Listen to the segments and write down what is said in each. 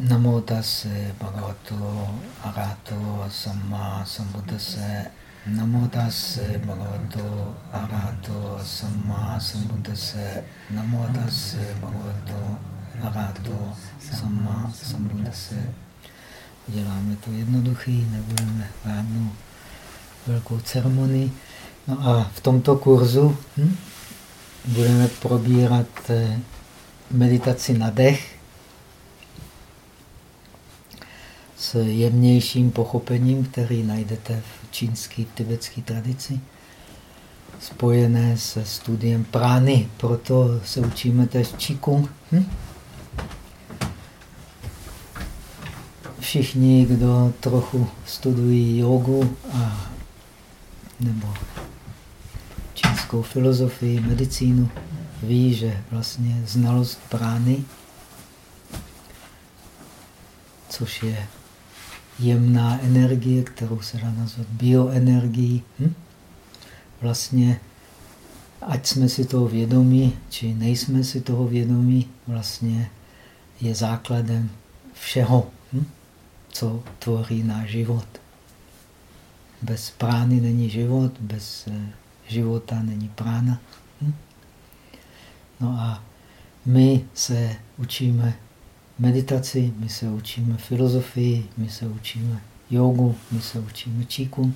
Namo tase bhagavato arahato samma sambuddhase. Namo tase bhagavato arahato samma sambuddhase. Namo tase bhagavato arahato samma sambuddhase. Děláme to jednoduchý, nebudeme žádnou velkou ceremonii. No a v tomto kurzu hm, budeme probírat eh, meditaci na dech s jemnějším pochopením, který najdete v čínské, tibetské tradici, spojené se studiem prány. Proto se učíme též číkung. Hm? Všichni, kdo trochu studují jogu a, nebo čínskou filozofii, medicínu, ví, že vlastně znalost prány, což je jemná energie, kterou se dá nazvat bioenergií. Hm? Vlastně, ať jsme si toho vědomí, či nejsme si toho vědomí, vlastně je základem všeho, hm? co tvoří náš život. Bez prány není život, bez eh, života není prána. Hm? No a my se učíme meditaci, my se učíme filozofii, my se učíme jogu, my se učíme číku,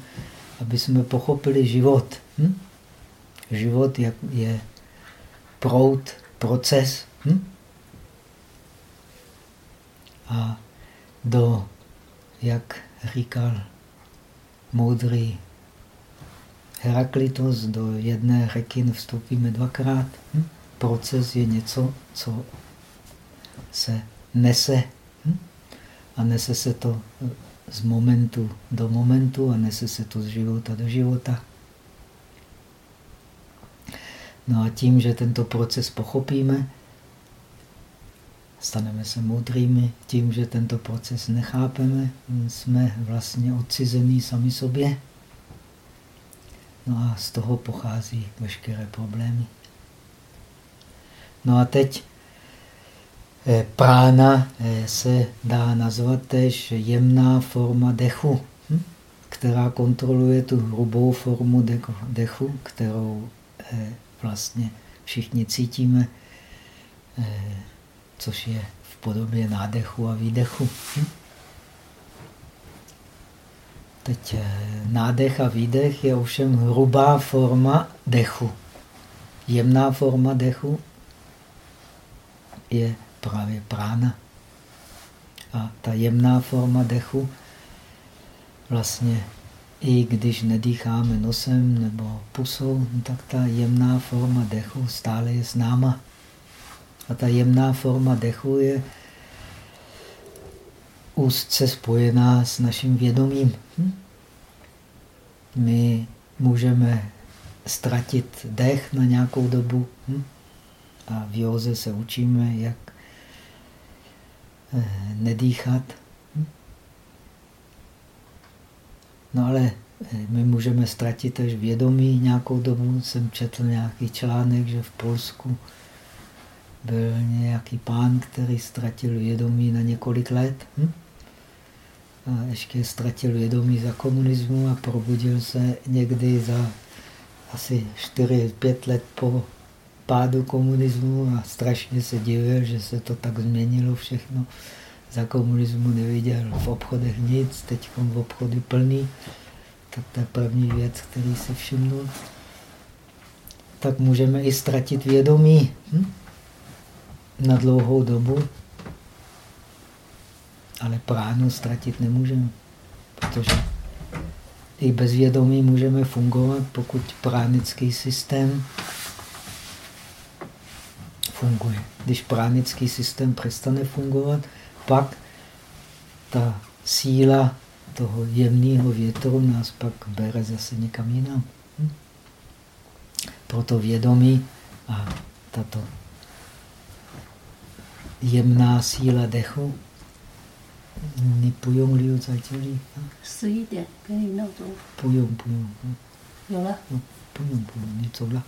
aby jsme pochopili život. Hm? Život je, je proud, proces. Hm? A do, jak říkal moudrý Heraklitos, do jedné řeky vstoupíme dvakrát. Hm? Proces je něco, co se nese. Hm? A nese se to z momentu do momentu a nese se to z života do života. No a tím, že tento proces pochopíme, staneme se moudrými. Tím, že tento proces nechápeme, jsme vlastně odcizení sami sobě. No a z toho pochází veškeré problémy. No a teď prána eh, se dá nazvat tež jemná forma dechu, hm? která kontroluje tu hrubou formu dechu, kterou eh, vlastně všichni cítíme, což je v podobě nádechu a výdechu. Hm? Teď nádech a výdech je ovšem hrubá forma dechu. Jemná forma dechu je právě prána. A ta jemná forma dechu vlastně i když nedýcháme nosem nebo pusou, tak ta jemná forma dechu stále je s náma. A ta jemná forma dechu je úzce spojená s naším vědomím. Hm? My můžeme ztratit dech na nějakou dobu hm? a v józe se učíme, jak nedýchat. No ale eh, my můžeme ztratit až vědomí nějakou dobu. Jsem četl nějaký článek, že v Polsku byl nějaký pán, který ztratil vědomí na několik let. Hm? A ještě ztratil vědomí za komunismu a probudil se někdy za asi 4-5 let po pádu komunismu a strašně se divil, že se to tak změnilo všechno. Za komunismu neviděl v obchodech nic, teď v obchody plný. Tak to je první věc, který si všimnul. Tak můžeme i ztratit vědomí hm? na dlouhou dobu, ale pránu ztratit nemůžeme, protože i bez vědomí můžeme fungovat, pokud pránický systém funguje. Když pránický systém přestane fungovat, pak ta síla toho jemného větru nás pak bere zase někam jinam. Hm? Proto vědomí a tato jemná síla dechu ni pujong liu zai jiu li. Sui de, gei ni nao Jo la? No, pujong, něco vlá.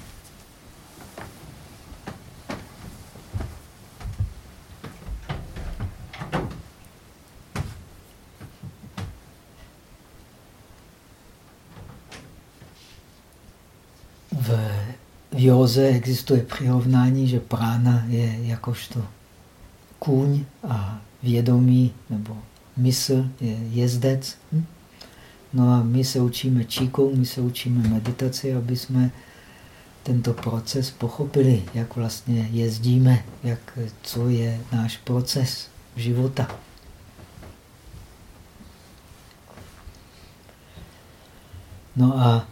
Józe existuje přirovnání, že prána je jakožto kůň a vědomí nebo mysl je jezdec. Hm? No a my se učíme číkou, my se učíme meditaci, aby jsme tento proces pochopili, jak vlastně jezdíme, jak, co je náš proces života. No a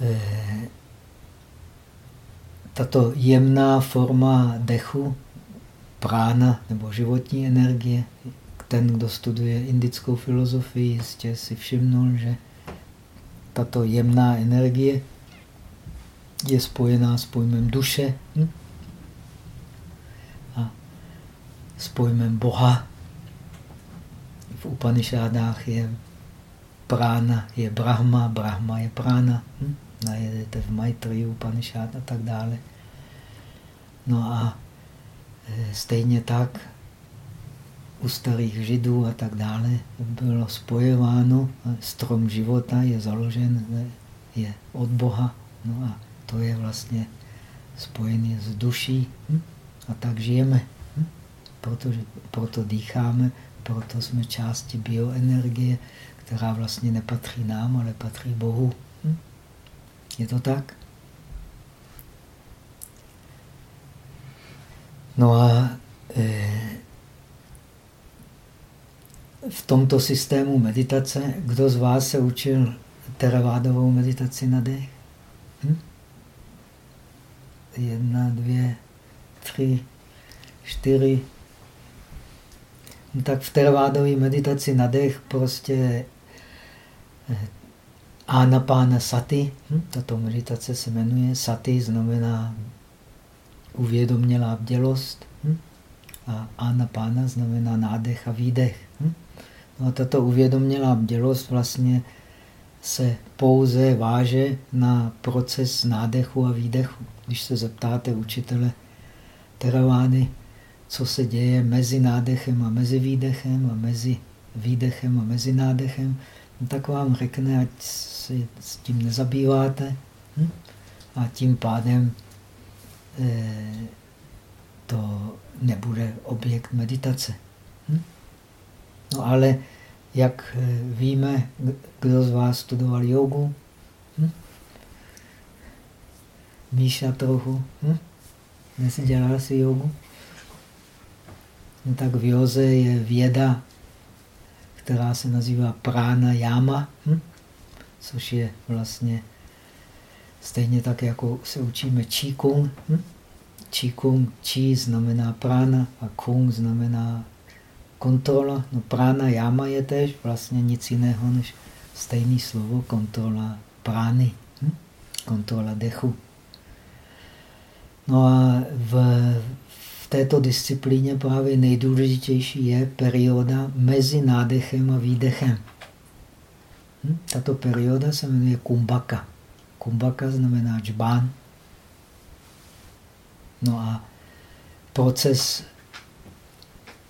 e, tato jemná forma dechu, prána nebo životní energie, ten, kdo studuje indickou filozofii, jistě si všimnul, že tato jemná energie je spojená s pojmem duše hm? a s pojmem Boha. V Upanishádách je prána, je Brahma, Brahma je prána. Hm? Najedete v Maitri, Upanishad a tak dále. No a e, stejně tak u starých židů a tak dále bylo spojováno, strom života je založen, je od Boha. No a to je vlastně spojený s duší. Hm? A tak žijeme. Hm? Protože, proto dýcháme, proto jsme části bioenergie, která vlastně nepatří nám, ale patří Bohu. Je to tak? No a e, v tomto systému meditace, kdo z vás se učil teravádovou meditaci na dech? Hm? Jedna, dvě, tři, čtyři. No tak v teravádové meditaci na dech prostě Anapána sati, hm? tato meditace se jmenuje sati, znamená uvědomělá bdělost. Hm? A Anapána znamená nádech a výdech. Hm? No a tato uvědomělá bdělost vlastně se pouze váže na proces nádechu a výdechu. Když se zeptáte učitele teravády, co se děje mezi nádechem a mezi výdechem a mezi výdechem a mezi nádechem, tak vám řekne, ať se s tím nezabýváte hm? a tím pádem eh, to nebude objekt meditace. Hm? No ale jak eh, víme, kdo z vás studoval jogu? Hm? Míša trochu. Hm? Dnes dělal si jogu? No tak v joze je věda, která se nazývá prána yama, hm? což je vlastně stejně tak, jako se učíme číkung. Hm? Číkung, čí znamená prána a kung znamená kontrola. No prána yama je tež vlastně nic jiného než stejné slovo kontrola prány, hm? kontrola dechu. No a v této disciplíně právě nejdůležitější je perioda mezi nádechem a výdechem. Hm? Tato perioda se jmenuje kumbaka. Kumbaka znamená džbán. No a proces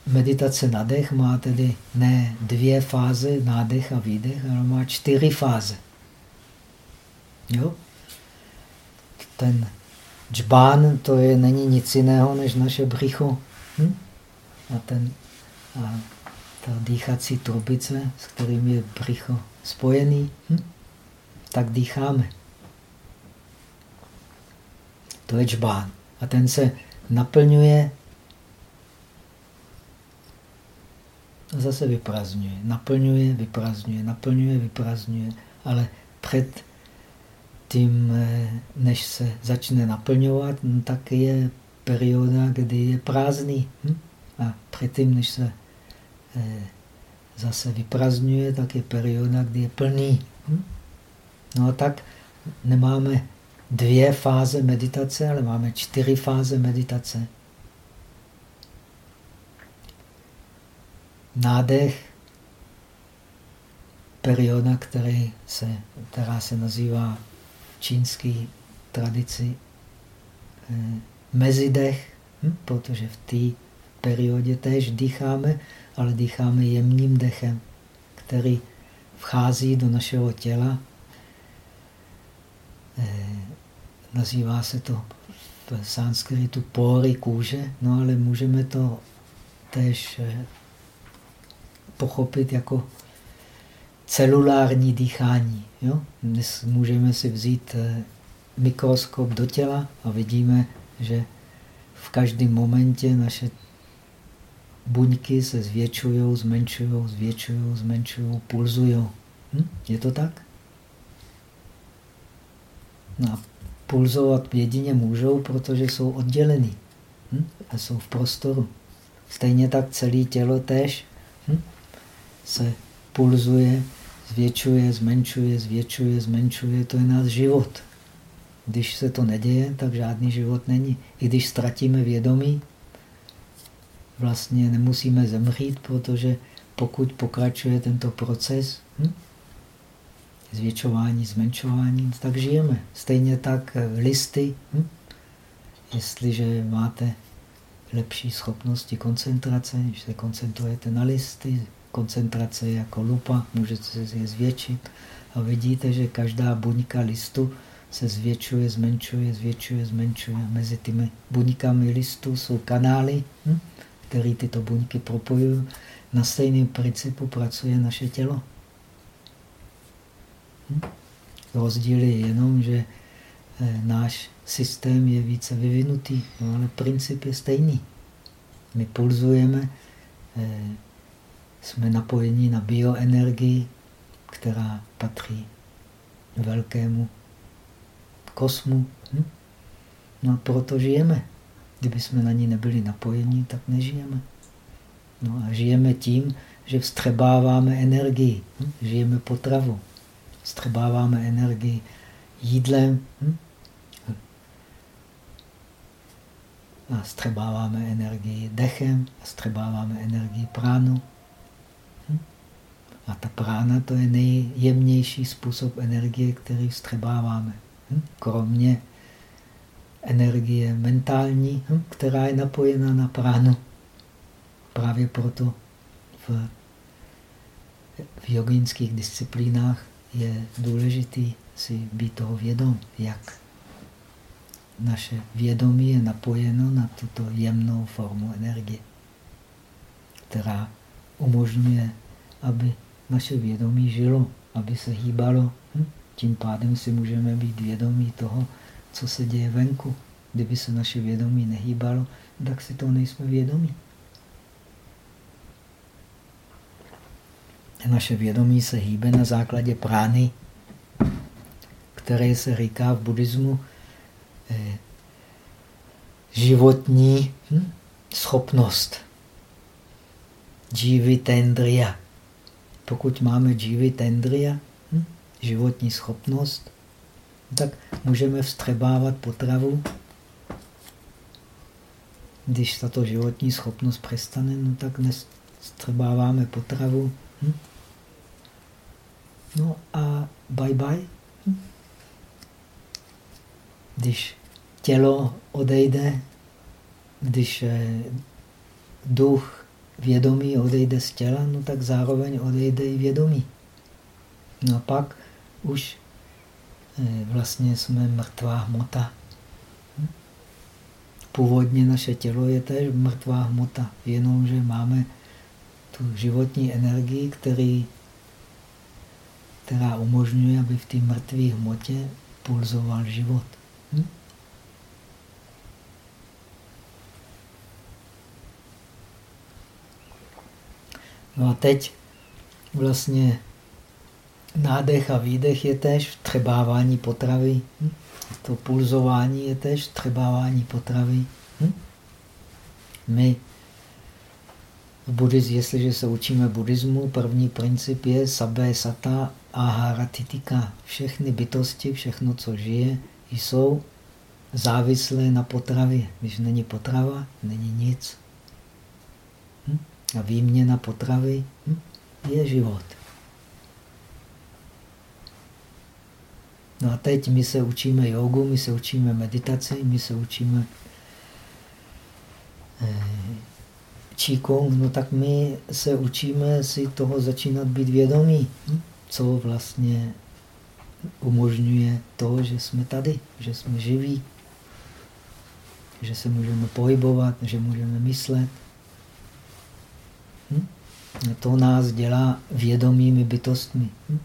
meditace na dech má tedy ne dvě fáze, nádech a výdech, ale má čtyři fáze. Jo? Ten džbán to je, není nic jiného než naše břicho. Hm? A, ten, a ta dýchací trubice, s kterým je břicho spojený, hm? tak dýcháme. To je džbán. A ten se naplňuje a zase vyprazňuje. Naplňuje, vyprazňuje, naplňuje, vyprazňuje. Ale před tím, eh, než se začne naplňovat, no, tak je perioda, kdy je prázdný. Hm? A předtím, než se eh, zase vyprazňuje, tak je perioda, kdy je plný. Hm? No a tak nemáme dvě fáze meditace, ale máme čtyři fáze meditace. Nádech, perioda, který se, která se nazývá čínské tradici eh, mezidech, hm? protože v té periodě též dýcháme, ale dýcháme jemným dechem, který vchází do našeho těla, eh, nazývá se to v sanskritu pory kůže, no ale můžeme to tež eh, pochopit jako celulární dýchání. Jo? Dnes můžeme si vzít eh, mikroskop do těla a vidíme, že v každém momentě naše buňky se zvětšují, zmenšují, zvětšují, zmenšují, pulzují. Hm? Je to tak? No a pulzovat jedině můžou, protože jsou oddělený. Hm? A jsou v prostoru. Stejně tak celé tělo tež hm? se pulzuje, zvětšuje, zmenšuje, zvětšuje, zmenšuje. To je náš život. Když se to neděje, tak žádný život není. I když ztratíme vědomí, vlastně nemusíme zemřít, protože pokud pokračuje tento proces, hm? zvětšování, zmenšování, tak žijeme. Stejně tak listy. Hm? Jestliže máte lepší schopnosti koncentrace, když se koncentrujete na listy, koncentrace jako lupa, můžete se je zvětšit a vidíte, že každá buňka listu se zvětšuje, zmenšuje, zvětšuje, zmenšuje. Mezi těmi buňkami listu jsou kanály, hm? které tyto buňky propojují. Na stejném principu pracuje naše tělo. Hm? Rozdíl je jenom, že eh, náš systém je více vyvinutý, no ale princip je stejný. My pulzujeme, eh, jsme napojeni na bioenergii, která patří velkému kosmu. Hm? No a proto žijeme. Kdyby jsme na ní nebyli napojeni, tak nežijeme. No a žijeme tím, že vstřebáváme energii, hm? žijeme potravu, vstřebáváme energii jídlem hm? a vstřebáváme energii dechem a vstřebáváme energii pránu. A ta prána to je nejjemnější způsob energie, který vstřebáváme. Hm? Kromě energie mentální, hm? která je napojena na pránu. Právě proto v, v jogínských disciplínách je důležitý si být toho vědom, jak naše vědomí je napojeno na tuto jemnou formu energie, která umožňuje, aby naše vědomí žilo, aby se hýbalo. Hm? Tím pádem si můžeme být vědomí toho, co se děje venku. Kdyby se naše vědomí nehýbalo, tak si to nejsme vědomí. Naše vědomí se hýbe na základě prány, které se říká v buddhismu eh, životní hm, schopnost. Jivy tendria. Pokud máme jivy tendria, hm, životní schopnost, tak můžeme vstřebávat potravu. Když tato životní schopnost přestane, no tak nevstřebáváme potravu. Hm? No a bye bye. Hm? Když tělo odejde, když eh, duch vědomí odejde z těla, no tak zároveň odejde i vědomí. No a pak už Eh, vlastně jsme mrtvá hmota. Hm? Původně naše tělo je též mrtvá hmota, jenomže máme tu životní energii, který, která umožňuje, aby v té mrtvé hmotě pulzoval život. Hm? No a teď vlastně Nádech a výdech je též vtřebávání potravy. Hm? To pulzování je též vtřebávání potravy. Hm? My v buddhismu, jestliže se učíme buddhismu, první princip je sabé sata ahara. Všechny bytosti, všechno, co žije, jsou závislé na potravě. Když není potrava, není nic. Hm? A výměna potravy hm? je život. No a teď my se učíme jogu, my se učíme meditaci, my se učíme eh, Qigong, no tak my se učíme si toho začínat být vědomí, hm? co vlastně umožňuje to, že jsme tady, že jsme živí, že se můžeme pohybovat, že můžeme myslet. Hm? To nás dělá vědomými bytostmi. Hm?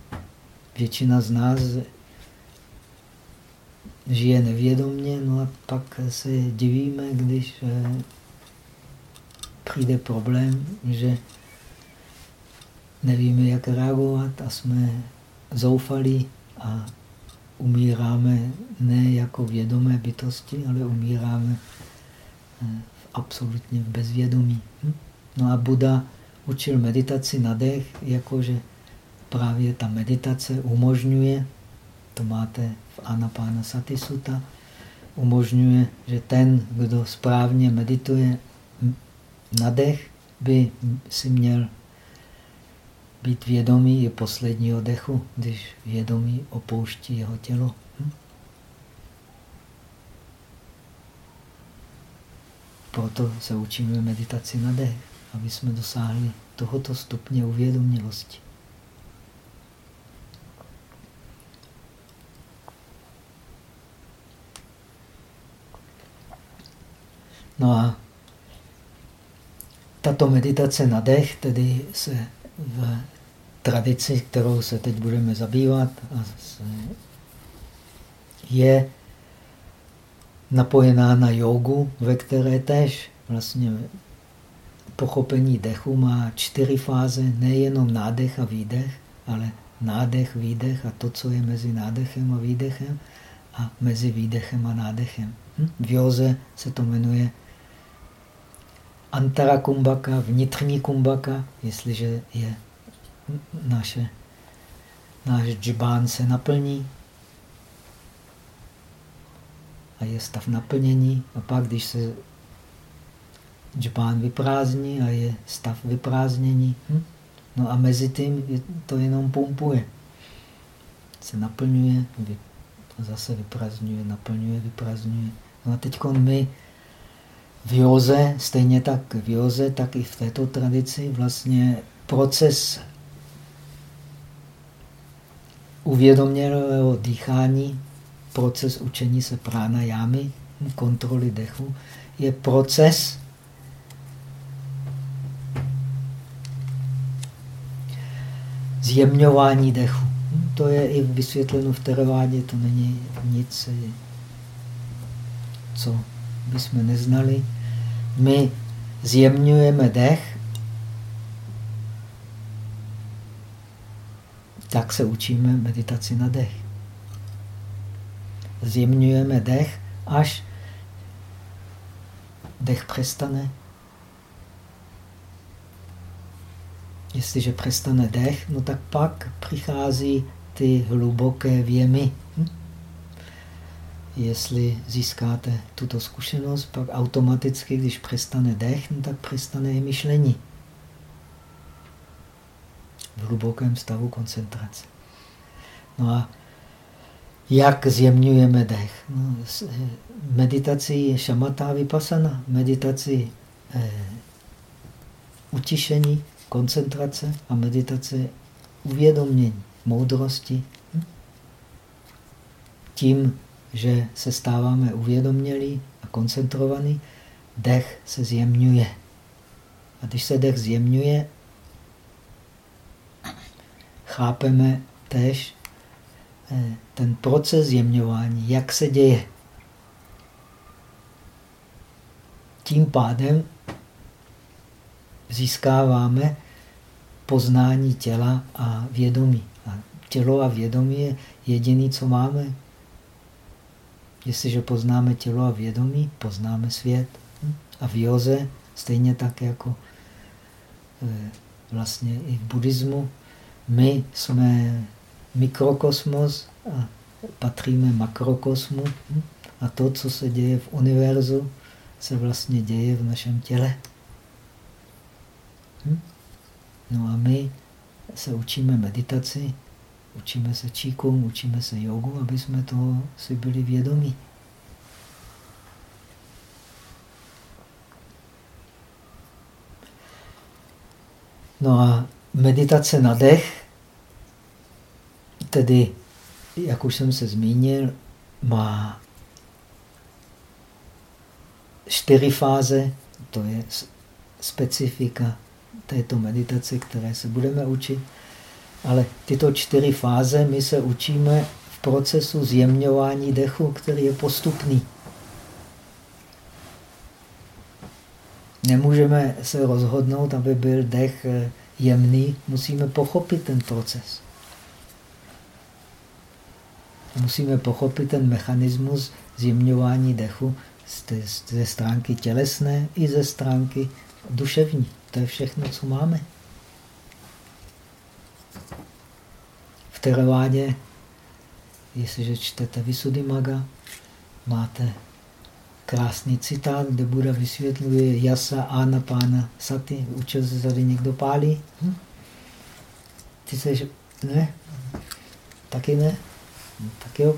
Většina z nás žije nevědomně, no a pak se divíme, když eh, přijde problém, že nevíme, jak reagovat a jsme zoufalí a umíráme ne jako vědomé bytosti, ale umíráme eh, absolutně v bezvědomí. Hm? No a Buda učil meditaci na dech, jakože právě ta meditace umožňuje, to máte v Anapána Satisutta, umožňuje, že ten, kdo správně medituje na dech, by si měl být vědomý i posledního dechu, když vědomí opouští jeho tělo. Hm? Proto se učíme meditaci na dech, aby jsme dosáhli tohoto stupně uvědomělosti. No a tato meditace na dech tedy se v tradici, kterou se teď budeme zabývat, je napojená na jogu, ve které tež vlastně pochopení dechu má čtyři fáze, nejenom nádech a výdech, ale nádech, výdech a to, co je mezi nádechem a výdechem a mezi výdechem a nádechem. Hm? V józe se to jmenuje antara kumbaka, vnitřní kumbaka, jestliže je naše, náš džbán se naplní a je stav naplnění. A pak, když se džbán vyprázdní a je stav vyprázdnění, hm? no a mezi tím to jenom pumpuje. Se naplňuje, vy, zase vyprázdňuje, naplňuje, vyprázdňuje. No a teď my v józe, stejně tak v józe, tak i v této tradici vlastně proces uvědomělého dýchání, proces učení se prána jámy, kontroly dechu, je proces zjemňování dechu. To je i vysvětleno v teravádě, to není nic, co bychom neznali. My zjemňujeme dech tak se učíme meditaci na dech. Zjemňujeme dech, až dech přestane. Jestliže přestane dech, no tak pak přichází ty hluboké věmy. Hm? Jestli získáte tuto zkušenost, pak automaticky, když přestane dech, no tak přestane i myšlení v hlubokém stavu koncentrace. No a jak zjemňujeme dech? No, meditací šamatá vypasana, meditaci eh, utišení, koncentrace a meditace uvědomění, moudrosti. Hm? Tím, že se stáváme uvědomělí a koncentrovaní, dech se zjemňuje. A když se dech zjemňuje, chápeme tež eh, ten proces zjemňování, jak se děje. Tím pádem získáváme poznání těla a vědomí. A tělo a vědomí je jediné, co máme. Jestliže poznáme tělo a vědomí, poznáme svět. A v józe, stejně tak jako eh, vlastně i v buddhismu, my jsme mikrokosmos a patříme makrokosmu a to, co se děje v univerzu, se vlastně děje v našem těle. No a my se učíme meditaci, učíme se číkům, učíme se jogu, aby jsme toho si byli vědomí. No a meditace na dech, tedy jak už jsem se zmínil, má čtyři fáze, to je specifika této meditace, které se budeme učit. Ale tyto čtyři fáze my se učíme v procesu zjemňování dechu, který je postupný. Nemůžeme se rozhodnout, aby byl dech eh, jemný, musíme pochopit ten proces. Musíme pochopit ten mechanismus zjemňování dechu ze stránky tělesné i ze stránky duševní. To je všechno, co máme. V Teravádě, jestliže čtete Maga, máte krásný citát, kde Buda vysvětluje jasa, ana, pána, sati. Učil se tady někdo pálí? Hm? Ty seš, ne? Taky ne? No, tak jo.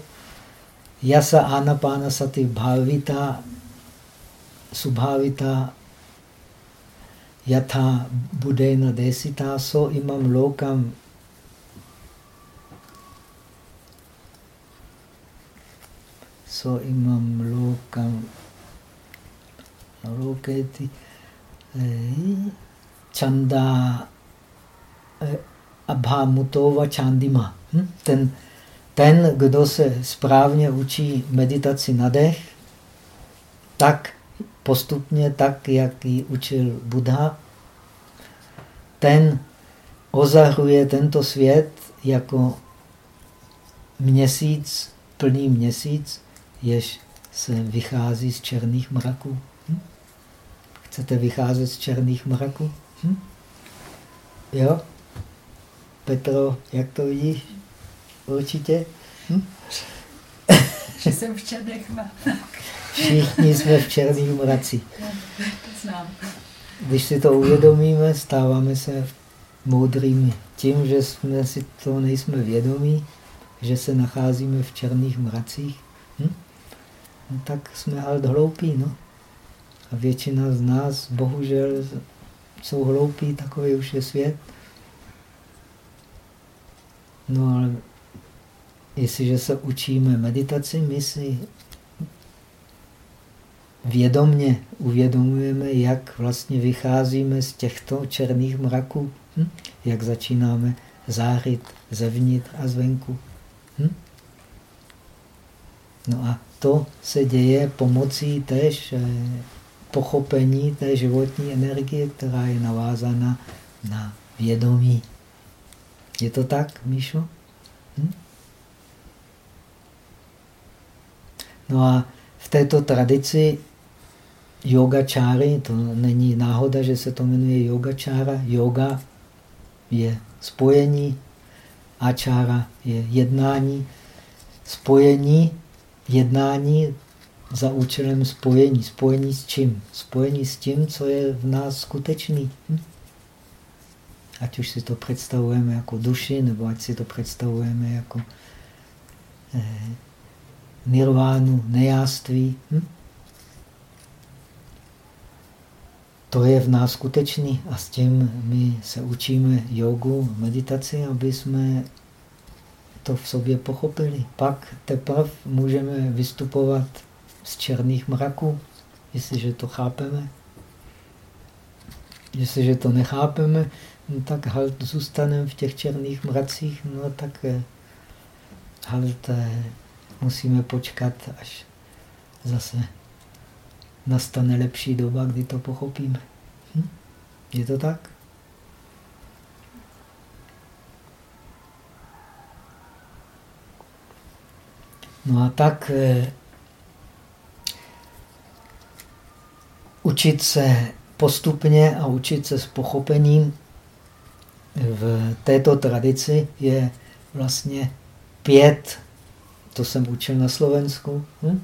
Jasa, ana, pána, sati, bhavita, subhavita, yatha budena desita, so imam lokam so imam lokam loketi chanda abhamutova chandima. Hm? Ten, ten, kdo se správně učí meditaci na dech, tak postupně, tak jak ji učil Buddha, ten ozahruje tento svět jako měsíc, plný měsíc, jež se vychází z černých mraků. Hm? Chcete vycházet z černých mraků? Hm? Jo? Petro, jak to vidíš? Určitě? Hm? Že jsem v černých mrakách. Všichni jsme v černých mracích. Když si to uvědomíme, stáváme se moudrými. Tím, že jsme si to nejsme vědomí, že se nacházíme v černých mracích, hm? no, tak jsme halt hloupí. No. A většina z nás, bohužel, jsou hloupí, takový už je svět. No ale jestliže se učíme meditaci, my si vědomně uvědomujeme, jak vlastně vycházíme z těchto černých mraků, hm? jak začínáme zářit zevnitř a zvenku. Hm? No a to se děje pomocí též eh, pochopení té životní energie, která je navázána na vědomí. Je to tak, Míšo? Hm? No a v této tradici yogačáry, to není náhoda, že se to jmenuje yogačára. Yoga je spojení, ačára je jednání. Spojení, jednání za účelem spojení. Spojení s čím? Spojení s tím, co je v nás skutečný. Hm? Ať už si to představujeme jako duši, nebo ať si to představujeme jako eh, nirvánu, nejáství. Hm? To je v nás skutečný a s tím my se učíme jogu, meditaci, aby jsme to v sobě pochopili. Pak teprve můžeme vystupovat z černých mraků, jestliže to chápeme. Jestliže to nechápeme, no tak halt zůstaneme v těch černých mracích, no tak eh, halt eh, musíme počkat, až zase nastane lepší doba, kdy to pochopíme. Hm? Je to tak? No a tak eh, učit se postupně a učit se s pochopením v této tradici je vlastně pět, to jsem učil na Slovensku, hm?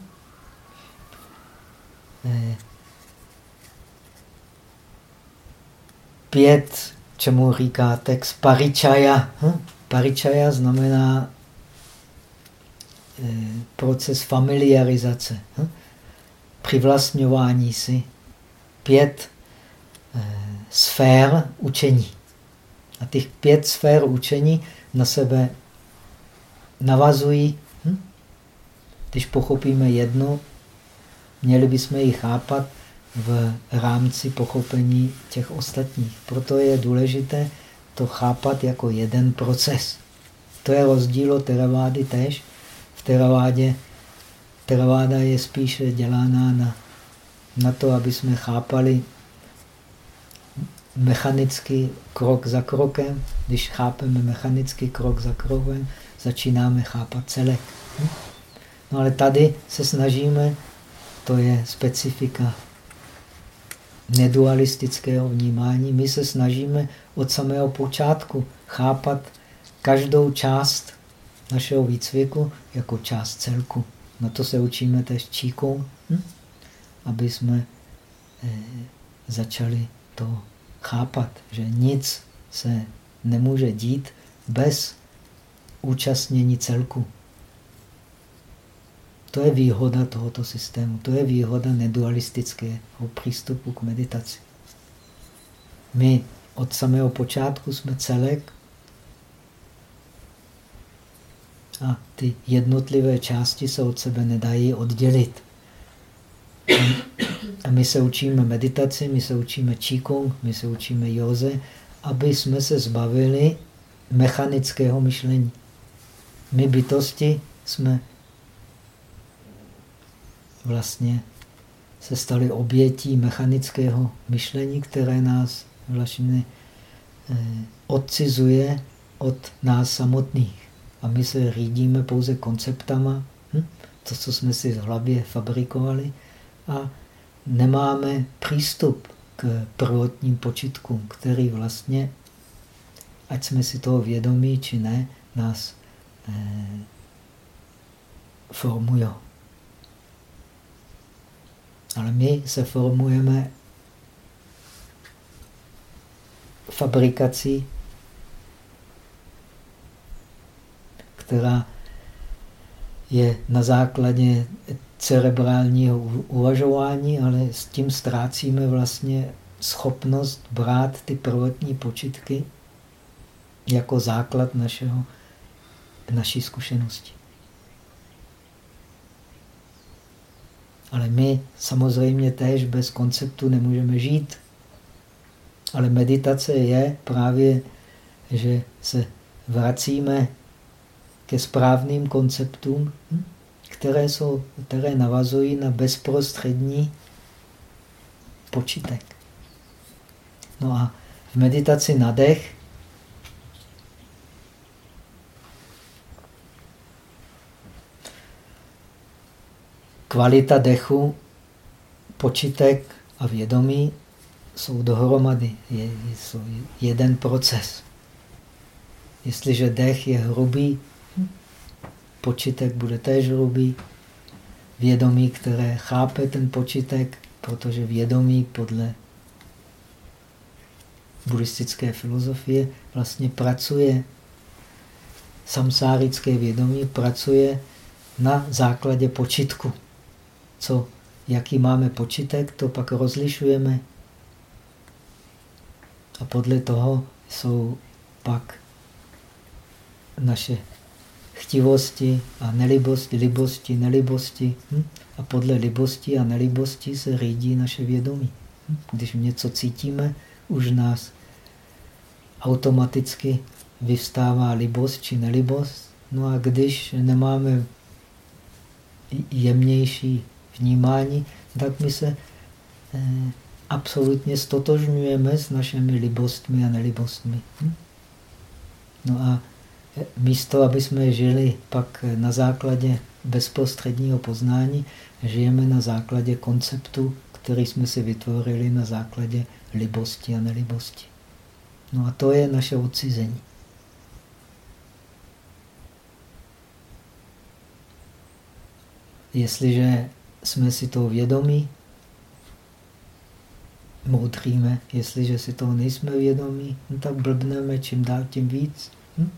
Pět, čemu říká text paričaya. Hm? Paričaya znamená eh, proces familiarizace, hm? přivlastňování si pět eh, sfér učení. A těch pět sfér učení na sebe navazují. Hm? Když pochopíme jedno, měli bychom ji chápat v rámci pochopení těch ostatních. Proto je důležité to chápat jako jeden proces. To je rozdíl od teravády tež. V teravádě teraváda je spíše dělána na, na to, aby jsme chápali mechanicky krok za krokem. Když chápeme mechanicky krok za krokem, začínáme chápat celek. No ale tady se snažíme, to je specifika nedualistického vnímání, my se snažíme od samého počátku chápat každou část našeho výcviku jako část celku. Na to se učíme tež číkou, hm? aby jsme eh, začali to chápat, že nic se nemůže dít bez účastnění celku. To je výhoda tohoto systému, to je výhoda nedualistického přístupu k meditaci. My od samého počátku jsme celek a ty jednotlivé části se od sebe nedají oddělit. A my se učíme meditaci, my se učíme číkong, my se učíme józe, aby jsme se zbavili mechanického myšlení. My bytosti jsme vlastně se stali obětí mechanického myšlení, které nás vlastně eh, odcizuje od nás samotných. A my se řídíme pouze konceptama, hm? to, co jsme si v hlavě fabrikovali, a nemáme přístup k prvotním počitkům, který vlastně, ať jsme si toho vědomí či ne, nás eh, formují. Ale my se formujeme fabrikací, která je na základě cerebrálního uvažování, ale s tím ztrácíme vlastně schopnost brát ty prvotní počitky jako základ našeho, naší zkušenosti. Ale my samozřejmě též bez konceptu nemůžeme žít. Ale meditace je právě, že se vracíme ke správným konceptům, hm, které, jsou, které navazují na bezprostřední počitek. No a v meditaci na dech kvalita dechu, počitek a vědomí jsou dohromady, je, jsou jeden proces. Jestliže dech je hrubý, počitek bude též hrubý. Vědomí, které chápe ten počitek, protože vědomí podle buddhistické filozofie vlastně pracuje, samsárické vědomí pracuje na základě počitku. Co, jaký máme počitek, to pak rozlišujeme. A podle toho jsou pak naše chtivosti a nelibosti, libosti, nelibosti. Hm? A podle libosti a nelibosti se řídí naše vědomí. Hm? Když něco cítíme, už nás automaticky vyvstává libost či nelibost. No a když nemáme jemnější vnímání, tak my se eh, absolutně stotožňujeme s našimi libostmi a nelibostmi. Hm? No a místo, aby jsme žili pak na základě bezprostředního poznání, žijeme na základě konceptu, který jsme si vytvořili na základě libosti a nelibosti. No a to je naše odcizení. Jestliže jsme si toho vědomí, moudříme. Jestliže si toho nejsme vědomí, no tak blbneme čím dál tím víc. Hm?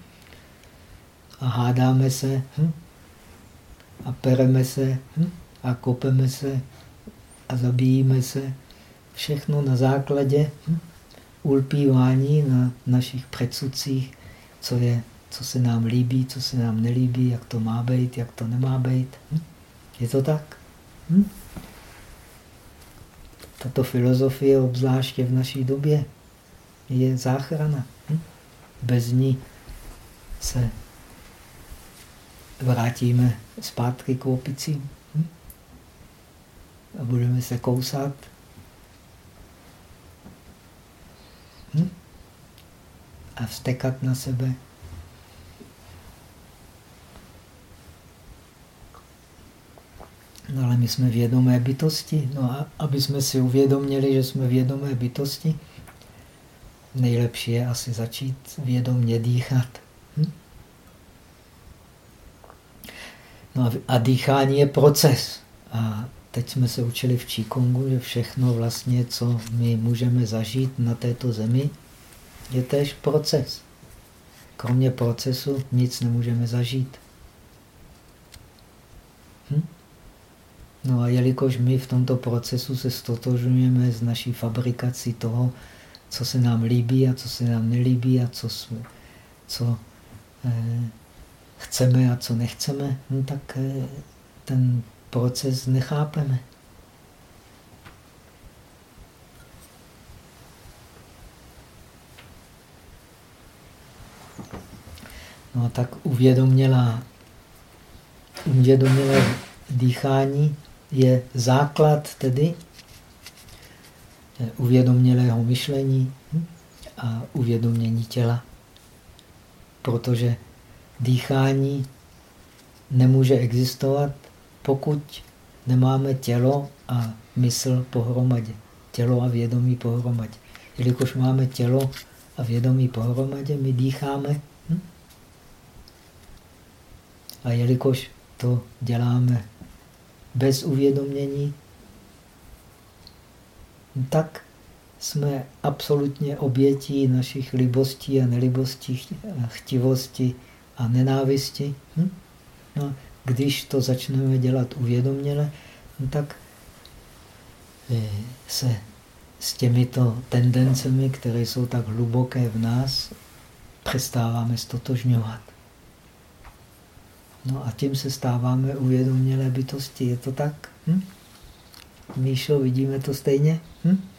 a hádáme se hm? a pereme se hm? a kopeme se a zabíjíme se. Všechno na základě hm? ulpívání na našich předsudcích, co je co se nám líbí, co se nám nelíbí, jak to má být, jak to nemá být. Hm? Je to tak? Hm? Tato filozofie, obzvláště v naší době, je záchrana. Hm? Bez ní se vrátíme zpátky k opicím. Hm? A budeme se kousat. A vstekat na sebe. No ale my jsme vědomé bytosti. No a aby jsme si uvědomili, že jsme vědomé bytosti, nejlepší je asi začít vědomně dýchat. Hm? No a dýchání je proces. A teď jsme se učili v Qigonggu, že všechno vlastně, co my můžeme zažít na této zemi, je též proces. Kromě procesu nic nemůžeme zažít. Hm? No a jelikož my v tomto procesu se stotožujeme s naší fabrikací toho, co se nám líbí a co se nám nelíbí a co, jsme, co eh, chceme a co nechceme, no tak eh, ten proces nechápeme. No tak uvědomělá, uvědomělé dýchání je základ tedy eh, uvědomělého myšlení a uvědomění těla. Protože dýchání nemůže existovat, pokud nemáme tělo a mysl pohromadě. Tělo a vědomí pohromadě. Jelikož máme tělo a vědomí pohromadě, my dýcháme. Hm? A jelikož to děláme bez uvědomění, tak jsme absolutně obětí našich libostí a nelibostí, chtivosti a nenávisti. Hm? No, když to začneme dělat uvědoměle, tak eh, se s těmito tendencemi, které jsou tak hluboké v nás, přestáváme stotožňovat. No a tím se stáváme uvědomělé bytosti. Je to tak? Hm? Míšo, vidíme to stejně? Hm?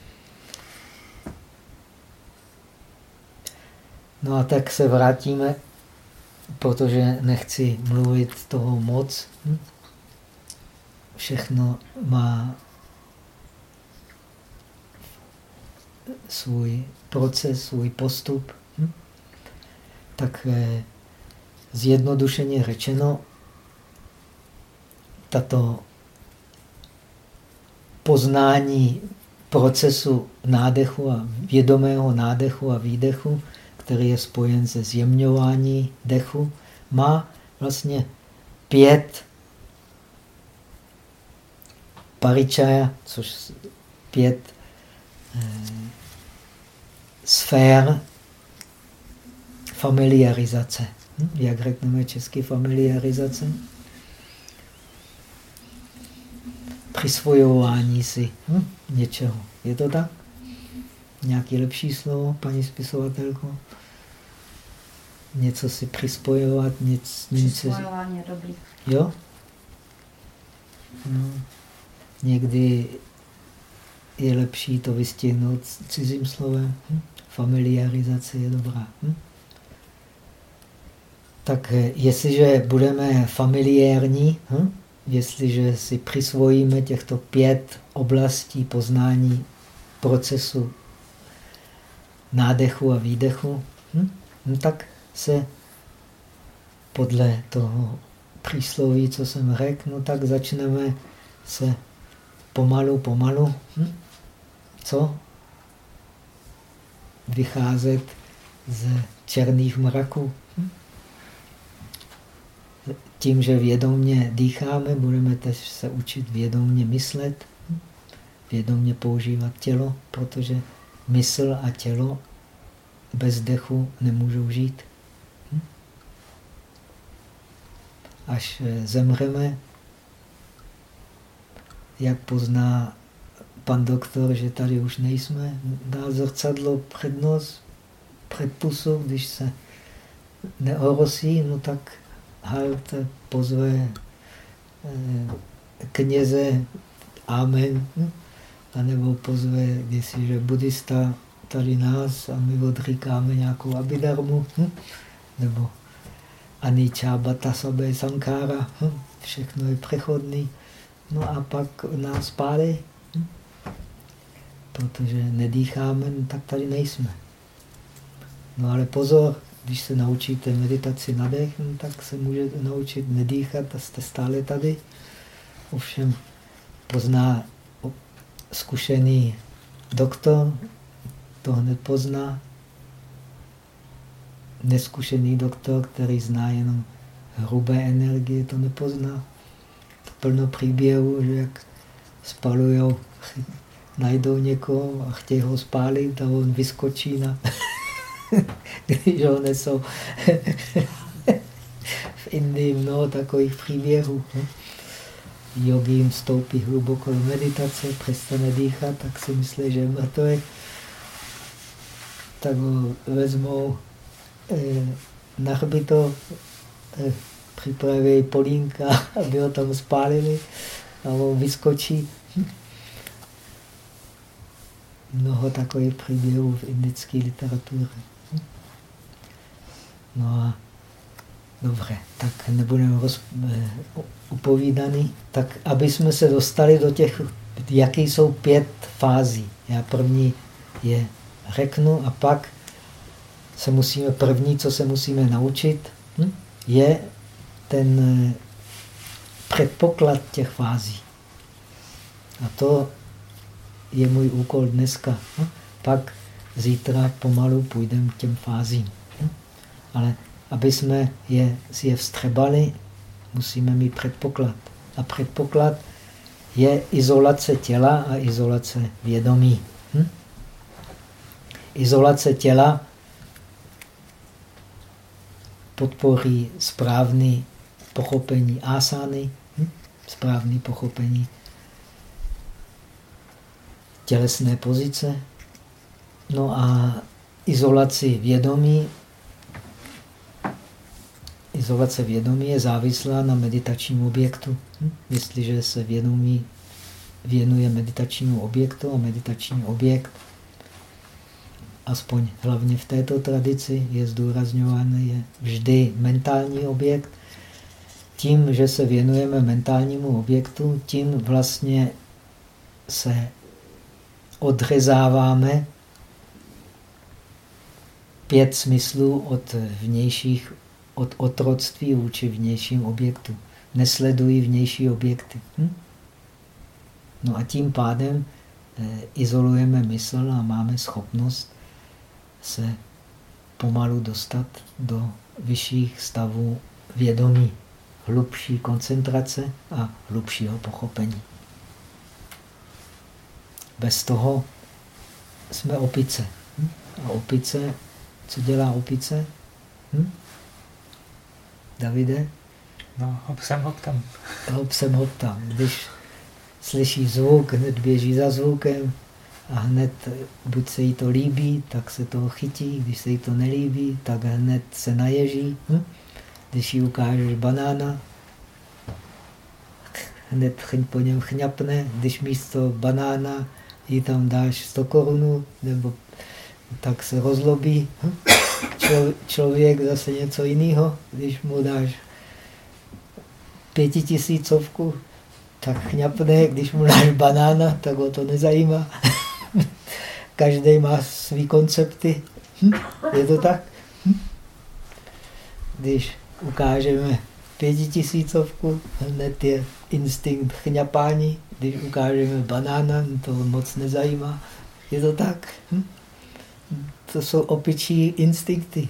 No a tak se vrátíme, protože nechci mluvit toho moc. Hm? Všechno má svůj proces, svůj postup. Hm? Tak eh, zjednodušeně řečeno, tato poznání procesu nádechu a vědomého nádechu a výdechu, který je spojen se zjemňování dechu, má vlastně pět paričaja, což pět eh, sfér familiarizace. Hm? Jak řekneme český familiarizace? Přisvojování si hm? něčeho. Je to tak? Nějaký lepší slovo, paní spisovatelko? Něco si přispojovat, něco... Přispojování je dobrý. Jo? No. Někdy je lepší to vystihnout cizím slovem. Hm? Familiarizace je dobrá. Hm? Tak eh, jestliže budeme familiární, hm? jestliže si přisvojíme těchto pět oblastí poznání procesu nádechu a výdechu, hm? No tak se podle toho přísloví, co jsem řekl, no tak začneme se pomalu, pomalu, hm? co? Vycházet z černých mraků tím, že vědomně dýcháme, budeme teď se učit vědomně myslet, vědomně používat tělo, protože mysl a tělo bez dechu nemůžou žít. Až eh, zemřeme, jak pozná pan doktor, že tady už nejsme, dá zrcadlo před nos, před pusu, když se neorosí, no tak Hart pozve eh, kněze Amen, hm? anebo pozve, jestliže buddhista tady nás a my odříkáme nějakou abidarmu, hm? nebo Aniča, Bata, Sabe, Sankára, hm? všechno je přechodný. No a pak nás pálí, protože nedýcháme, no tak tady nejsme. No ale pozor, když se naučíte meditaci na dech, no tak se můžete naučit nedýchat a jste stále tady. Ovšem pozná zkušený doktor, to hned pozná. Neskušený doktor, který zná jenom hrubé energie, to nepozná. Plno příběhů, že jak spalují, najdou někoho a chtějí ho spálit a on vyskočí na když ho nesou. v Indii mnoho takových příběhů. Yogi jim stoupí hluboko do meditace, přestane dýchat, tak si myslí, že je. Tak ho vezmou eh, na hrbito, eh, připraví polínka, aby ho tam spálili a on vyskočí. Mnoho takových příběhů v indické literatuře. No a dobře, tak nebudeme roz, eh, upovídaný. Tak aby jsme se dostali do těch, jaké jsou pět fází. Já první je řeknu a pak se musíme, první, co se musíme naučit, hm, je ten eh, předpoklad těch fází. A to je můj úkol dneska. Hm? Pak zítra pomalu půjdeme k těm fázím. Ale aby jsme je, si je vstřebali, musíme mít předpoklad. A předpoklad je izolace těla a izolace vědomí. Hm? Izolace těla podpoří správný pochopení asány, hm? správný pochopení tělesné pozice. No a izolaci vědomí Izolace vědomí je závislá na meditačním objektu. Hm? Jestliže se vědomí věnuje meditačnímu objektu a meditační objekt, aspoň hlavně v této tradici, je zdůrazňovaný je vždy mentální objekt. Tím, že se věnujeme mentálnímu objektu, tím vlastně se odřezáváme pět smyslů od vnějších od otroctví vůči vnějším objektům. Nesledují vnější objekty. Hm? No a tím pádem eh, izolujeme mysl a máme schopnost se pomalu dostat do vyšších stavů vědomí, hlubší koncentrace a hlubšího pochopení. Bez toho jsme opice. Hm? A opice, co dělá opice? Hm? Davide? No, hop sem, hop tam. Hop sem, hop tam. Když slyší zvuk, hned běží za zvukem a hned, buď se jí to líbí, tak se toho chytí, když se jí to nelíbí, tak hned se naježí. Hm? Když jí ukážeš banána, hned po něm chňapne, když místo banána jí tam dáš 100 korunů, nebo tak se rozlobí. Hm? Člověk zase něco jiného. Když mu dáš pětitisícovku, tak chňapne, když mu dáš banána, tak ho to nezajímá. Každý má svý koncepty. Hm? Je to tak? Hm? Když ukážeme pětitisícovku, hned je instinkt chňapání. Když ukážeme banána, to moc nezajímá. Je to tak? Hm? To jsou opičí instinkty.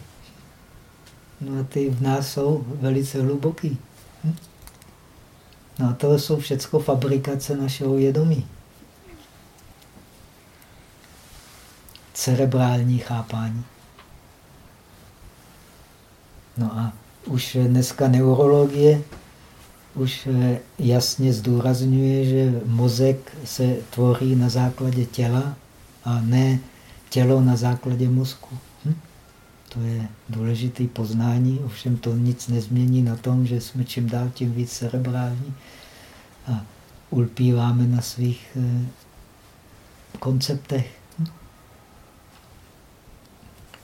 No a ty v nás jsou velice hluboký. Hm? No a to jsou všechno fabrikace našeho vědomí. Cerebrální chápání. No a už dneska neurologie už jasně zdůrazňuje, že mozek se tvoří na základě těla a ne tělo na základě mozku. Hm? To je důležité poznání, ovšem to nic nezmění na tom, že jsme čím dál tím víc cerebrální a ulpíváme na svých eh, konceptech.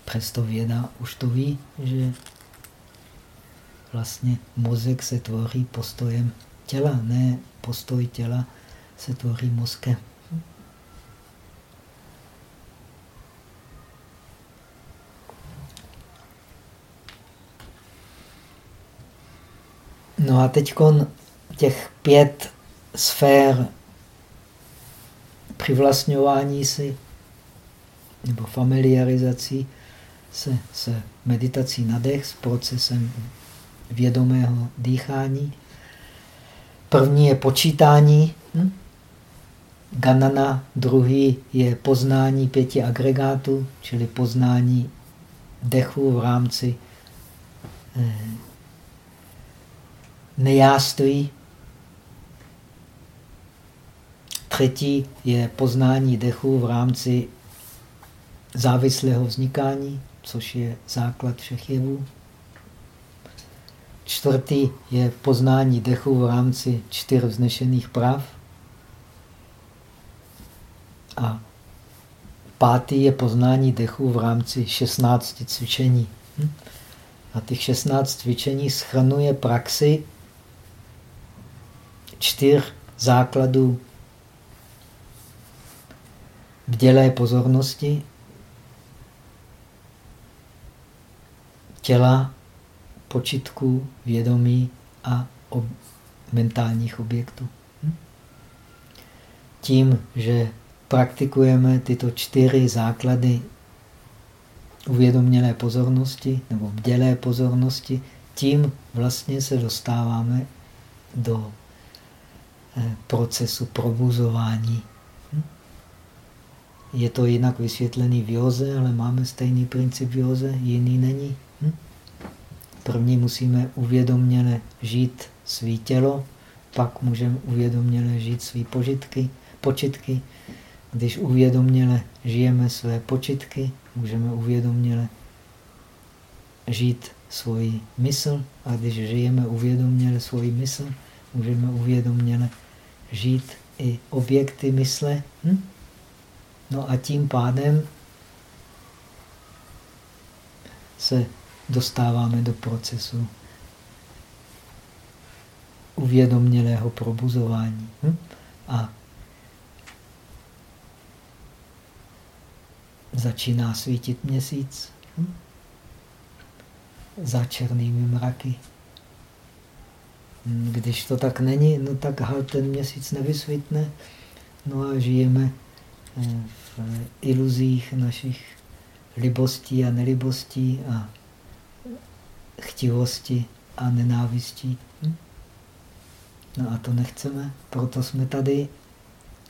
Přesto věda už to ví, že vlastně mozek se tvoří postojem těla, ne postoj těla se tvoří mozkem. No a teď těch pět sfér přivlastňování si nebo familiarizací se, se meditací na dech, s procesem vědomého dýchání. První je počítání, hm? ganana, druhý je poznání pěti agregátů, čili poznání dechu v rámci eh, nejáství. Třetí je poznání dechu v rámci závislého vznikání, což je základ všech jevů. Čtvrtý je poznání dechu v rámci čtyř vznešených prav. A pátý je poznání dechu v rámci 16 cvičení. Hm? A těch 16 cvičení schrnuje praxi čtyř základů bdělé pozornosti, těla, počitků, vědomí a ob mentálních objektů. Hm? Tím, že praktikujeme tyto čtyři základy uvědomělé pozornosti nebo bdělé pozornosti, tím vlastně se dostáváme do procesu probuzování. Hm? Je to jinak vysvětlený v józe, ale máme stejný princip v józe, jiný není. Hm? První musíme uvědoměle žít svý tělo, pak můžeme uvědoměle žít svý požitky, počitky. Když uvědoměle žijeme své počitky, můžeme uvědoměle žít svoji mysl a když žijeme uvědoměle svoji mysl, můžeme uvědoměle žít i objekty mysle. Hm? No a tím pádem se dostáváme do procesu uvědomělého probuzování. Hm? A začíná svítit měsíc hm? za černými mraky. Hm, když to tak není, no tak ten měsíc nevysvítne. No a žijeme eh, v iluzích našich libostí a nelibostí a chtivosti a nenávistí. Hm? No a to nechceme, proto jsme tady.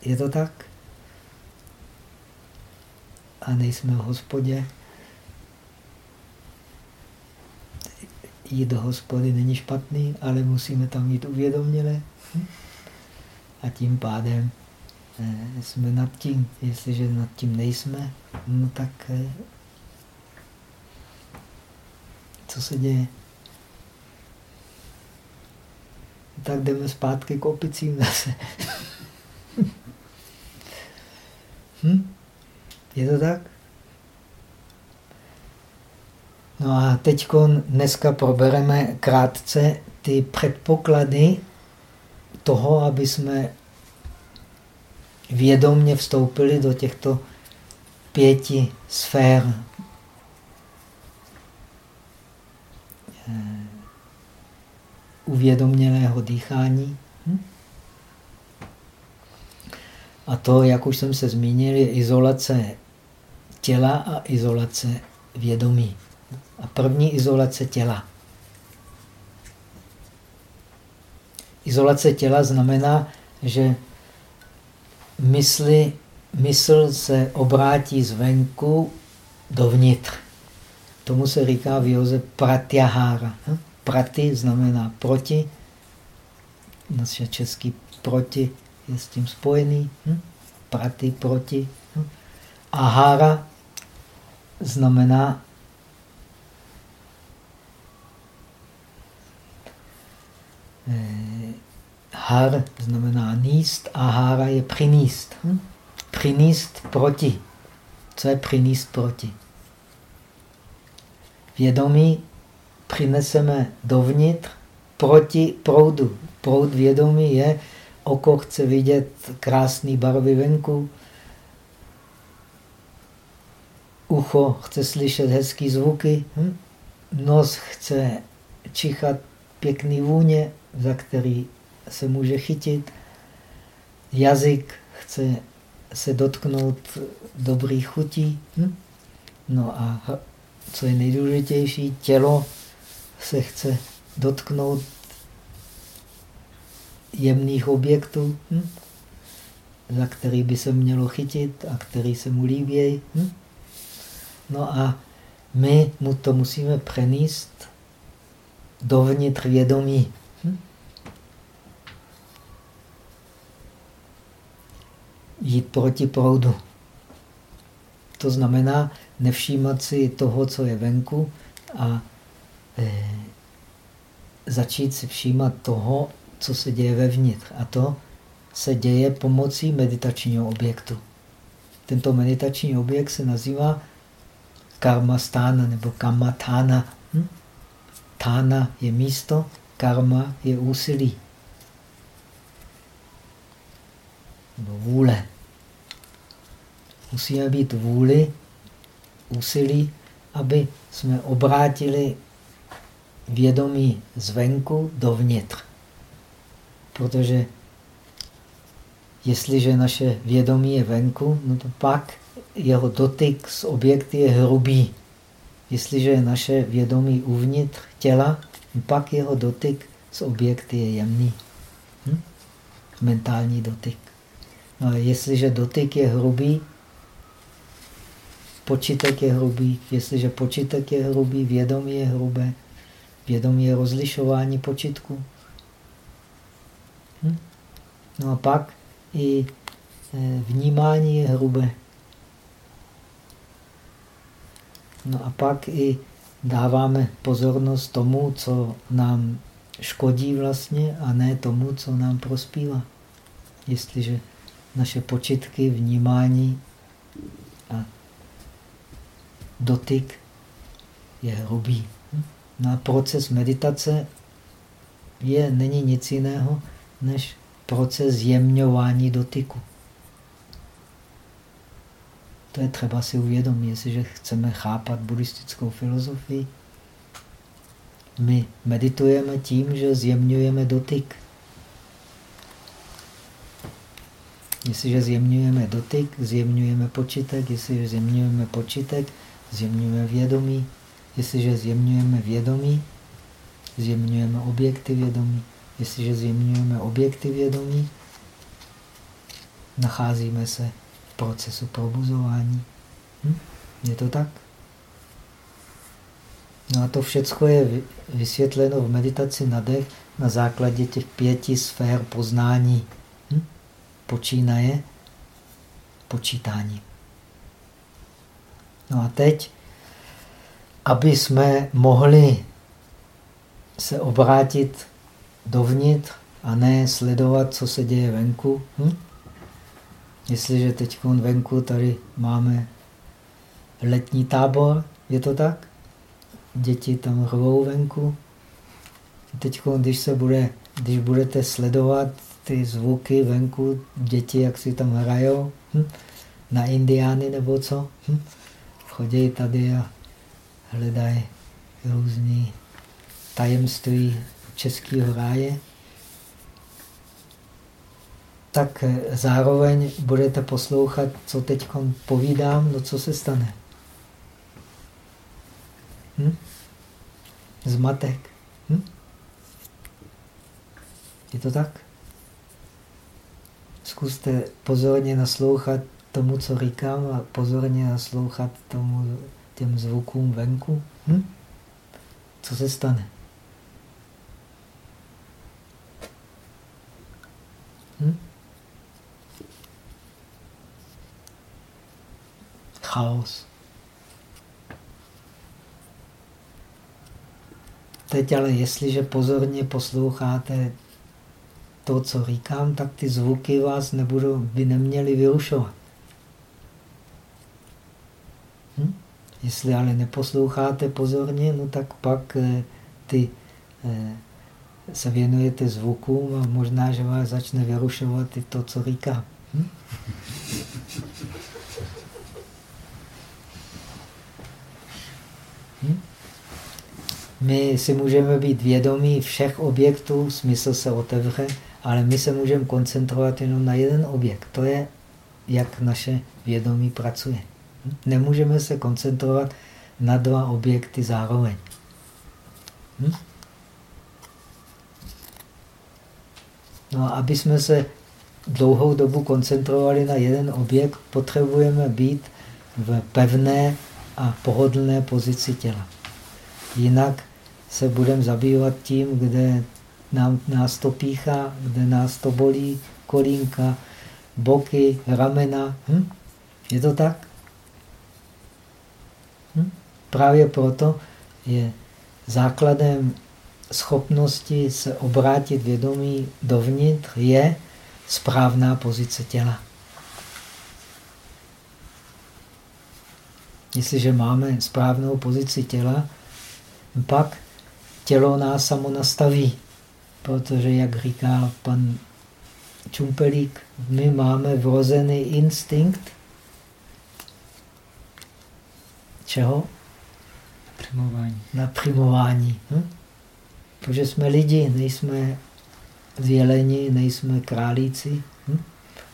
Je to tak? A nejsme v hospodě. Jít do hospody není špatný, ale musíme tam jít uvědoměle. A tím pádem eh, jsme nad tím. Jestliže nad tím nejsme, no tak eh, co se děje. Tak jdeme zpátky k opicím zase. hm? Je to tak? No a teď dneska probereme krátce ty předpoklady toho, aby jsme vědomně vstoupili do těchto pěti sfér Eh, uvědomělého dýchání. Hm? A to, jak už jsem se zmínil, je izolace těla a izolace vědomí. A první izolace těla. Izolace těla znamená, že mysli, mysl se obrátí zvenku dovnitř. Tomu se říká v józe pratyahara. Hm? Praty znamená proti. Naše český proti je s tím spojený. Hm? Praty proti. Hm? Ahara znamená har znamená níst a hára je přiníst. Hm? Přiníst proti. Co je přiníst proti? Vědomí přineseme dovnitř proti proudu. Proud vědomí je, oko chce vidět krásné barvy venku, ucho chce slyšet hezký zvuky, hm? nos chce čichat pěkný vůně, za který se může chytit, jazyk chce se dotknout dobrých chutí. Hm? No a co je nejdůležitější, tělo se chce dotknout jemných objektů, hm? za který by se mělo chytit a který se mu líbí. Hm? No a my mu to musíme přenést dovnitř vědomí. Hm? Jít proti proudu. To znamená nevšímat si toho, co je venku a e, začít si všímat toho, co se děje vevnitř. A to se děje pomocí meditačního objektu. Tento meditační objekt se nazývá karma stána nebo karma tána. Hm? Tána je místo, karma je úsilí. Nebo vůle. Musíme být vůli, úsilí, aby jsme obrátili vědomí zvenku dovnitř. Protože jestliže naše vědomí je venku, no to pak jeho dotyk s objekty je hrubý. Jestliže je naše vědomí uvnitř těla, pak jeho dotyk s objekty je jemný. Hm? Mentální dotyk. No a jestliže dotyk je hrubý, počítek je hrubý. Jestliže počítek je hrubý, vědomí je hrubé. Vědomí je rozlišování počitku. Hm? No a pak i e, vnímání je hrubé. No a pak i dáváme pozornost tomu, co nám škodí vlastně, a ne tomu, co nám prospívá. Jestliže naše počitky, vnímání a dotyk je hrubý. Na proces meditace je, není nic jiného, než proces zjemňování dotyku. To je třeba si uvědomit, jestliže chceme chápat buddhistickou filozofii. My meditujeme tím, že zjemňujeme dotyk. Jestliže zjemňujeme dotyk, zjemňujeme počítek. Jestliže zjemňujeme počítek, zjemňujeme vědomí. Jestliže zjemňujeme vědomí, zjemňujeme objekty vědomí. Jestliže zjemňujeme objekty vědomí, nacházíme se procesu probuzování. Hm? Je to tak? No a to všechno je vysvětleno v meditaci na dech na základě těch pěti sfér poznání. Hm? Počínaje počítání. No a teď, aby jsme mohli se obrátit dovnitř a ne sledovat, co se děje venku. Hm? Jestliže teď venku tady máme letní tábor, je to tak? Děti tam hrvou venku. Teď, když, se bude, když budete sledovat ty zvuky venku, děti, jak si tam hrajou, hm? na indiány nebo co, hm? chodí tady a hledají různé tajemství českého ráje, tak zároveň budete poslouchat, co teď povídám, no co se stane. Hm? Zmatek. Hm? Je to tak? Zkuste pozorně naslouchat tomu, co říkám a pozorně naslouchat tomu, těm zvukům venku. Hm? Co se stane? Hm? Chaos. Teď ale jestliže pozorně posloucháte to, co říkám, tak ty zvuky vás nebudou, by neměly vyrušovat. Hm? Jestli ale neposloucháte pozorně, no tak pak eh, ty eh, se věnujete zvukům a možná, že vás začne vyrušovat i to, co říkám. Hm? Hm? My si můžeme být vědomí všech objektů, smysl se otevře, ale my se můžeme koncentrovat jenom na jeden objekt. To je, jak naše vědomí pracuje. Hm? Nemůžeme se koncentrovat na dva objekty zároveň. Hm? No a aby jsme se dlouhou dobu koncentrovali na jeden objekt, potřebujeme být v pevné a pohodlné pozici těla. Jinak se budeme zabývat tím, kde nám, nás to píchá, kde nás to bolí, kolínka, boky, ramena. Hm? Je to tak? Hm? Právě proto je základem schopnosti se obrátit vědomí dovnitř je správná pozice těla. Jestliže máme správnou pozici těla, pak tělo nás samo nastaví. Protože, jak říká pan Čumpelík, my máme vrozený instinkt čeho? Přimování. Na přimování. Hm? Protože jsme lidi, nejsme jeleni, nejsme králíci. Hm?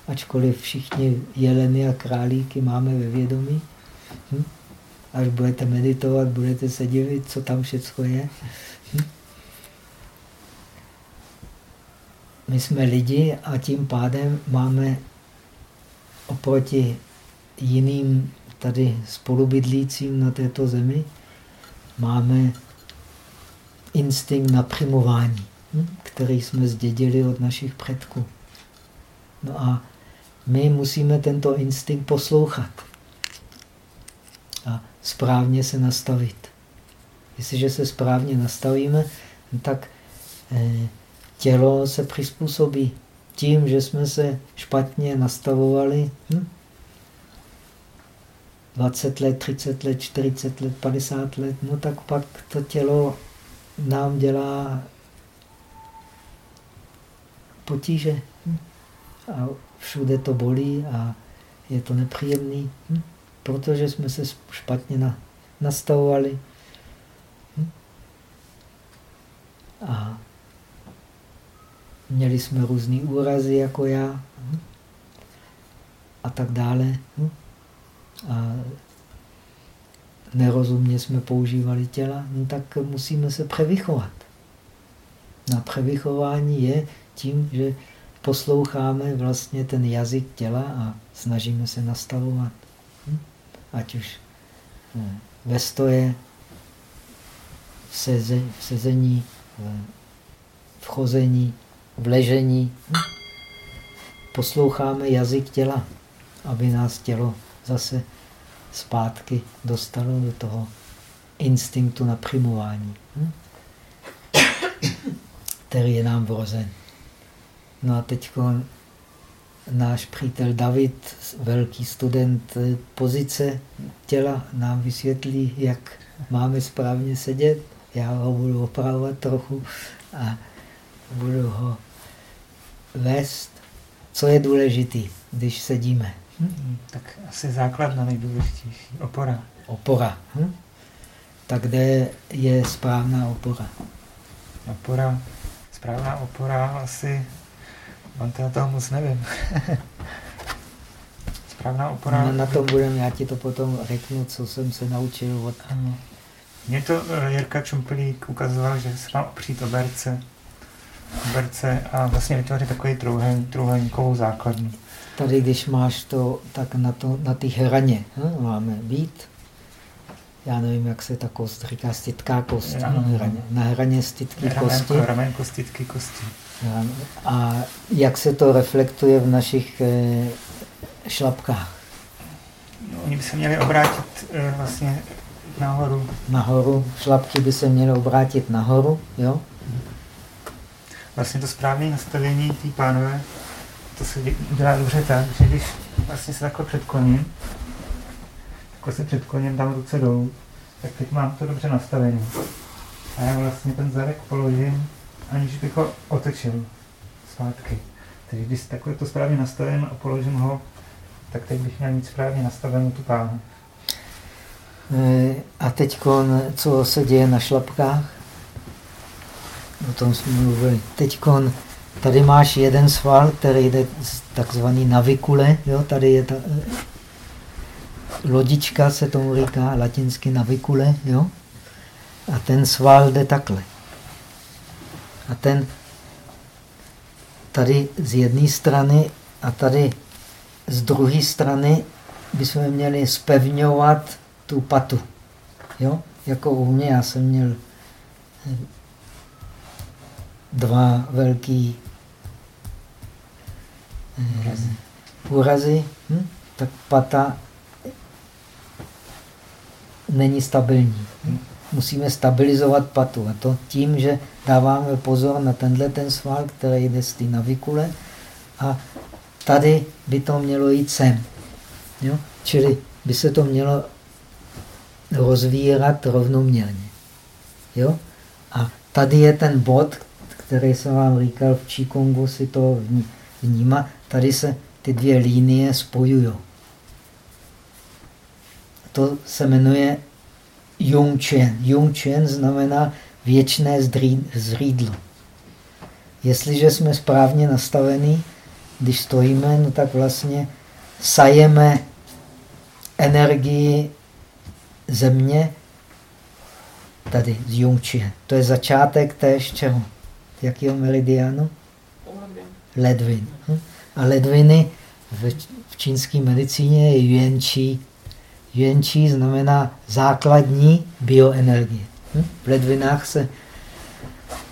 Ačkoliv všichni jeleny a králíky máme ve vědomí. Hm? Až budete meditovat, budete se divit, co tam všechno je. Hm? My jsme lidi a tím pádem máme oproti jiným tady spolubydlícím na této zemi, máme instinkt na primování, hm, který jsme zdědili od našich předků. No a my musíme tento instinkt poslouchat a správně se nastavit. Jestliže se správně nastavíme, tak eh, tělo se přizpůsobí tím, že jsme se špatně nastavovali. Hm? 20 let, 30 let, 40 let, 50 let, no tak pak to tělo nám dělá potíže. Hm? A všude to bolí a je to nepříjemný, hm? Protože jsme se špatně na, nastavovali. Hm? A měli jsme různé úrazy, jako já, hm? a tak dále. Hm? A nerozumně jsme používali těla, no tak musíme se převychovat. Na převychování je tím, že posloucháme vlastně ten jazyk těla a snažíme se nastavovat. Ať už eh, ve stoje, v, seze, v sezení, v chození, v ležení. Hm? Posloucháme jazyk těla, aby nás tělo zase zpátky dostalo do toho instinktu na přimování, hm? který je nám vrozen. No a teď náš přítel David, velký student pozice těla, nám vysvětlí, jak máme správně sedět. Já ho budu opravovat trochu a budu ho vést. Co je důležité, když sedíme? Hmm, tak asi základna nejdůležitější. Opora. Opora. Hm? Tak kde je správná opora? Opora, správná opora asi, on to toho moc nevím. správná opora... No, na tom budem, já ti to potom řeknu, co jsem se naučil od... Ano. Mně to uh, Jirka Čumpelík ukazoval, že se má opřít o berce, berce a vlastně vytvořit takový trouhelníkovou základnu. Tady, když máš to, tak na, to, na ty hraně hm, máme být. Já nevím, jak se ta kost říká, stitká kost. Ano, na, hraně, na hraně stitky kosti. Ramenko, stitky kosti. A jak se to reflektuje v našich eh, šlapkách? No, oni by se měli obrátit eh, vlastně nahoru. Nahoru. Šlapky by se měly obrátit nahoru. Jo? Vlastně to správné nastavení té pánové, to se dělá dobře tak, že když vlastně se takhle předkloním, takhle se předkloním, dám ruce dolů, tak teď mám to dobře nastavené. A já vlastně ten zadek položím, aniž bych ho otočil zpátky. Takže když takhle to správně nastavím a položím ho, tak teď bych měl mít správně nastavenou tu pánu. E, a teď, co se děje na šlapkách? O tom jsme mluvili. Teď tady máš jeden sval, který jde takzvaný navikule. Jo? Tady je ta e, lodička, se tomu říká latinsky navikule. Jo? A ten sval jde takhle. A ten tady z jedné strany a tady z druhé strany bychom měli spevňovat tu patu. Jo? Jako u mě, já jsem měl eh, dva velký eh, úrazy, hm? tak pata není stabilní. Hm? Musíme stabilizovat patu. A to tím, že dáváme pozor na tenhle ten sval, který jde z té navikule a tady by to mělo jít sem. Jo? Čili by se to mělo rozvírat rovnoměrně. Jo? A tady je ten bod, který jsem vám říkal v Qigongu, si to vnímá. Tady se ty dvě linie spojují. To se jmenuje Yongchen. Yongchen znamená věčné zřídlo. Jestliže jsme správně nastavení, když stojíme, no tak vlastně sajeme energii země tady z Jungčie. To je začátek též čeho? Jakého meridianu? Ledvin. Hm? A ledviny v, v čínské medicíně je yuanqi. Yuanqi znamená základní bioenergie. Hm? V ledvinách se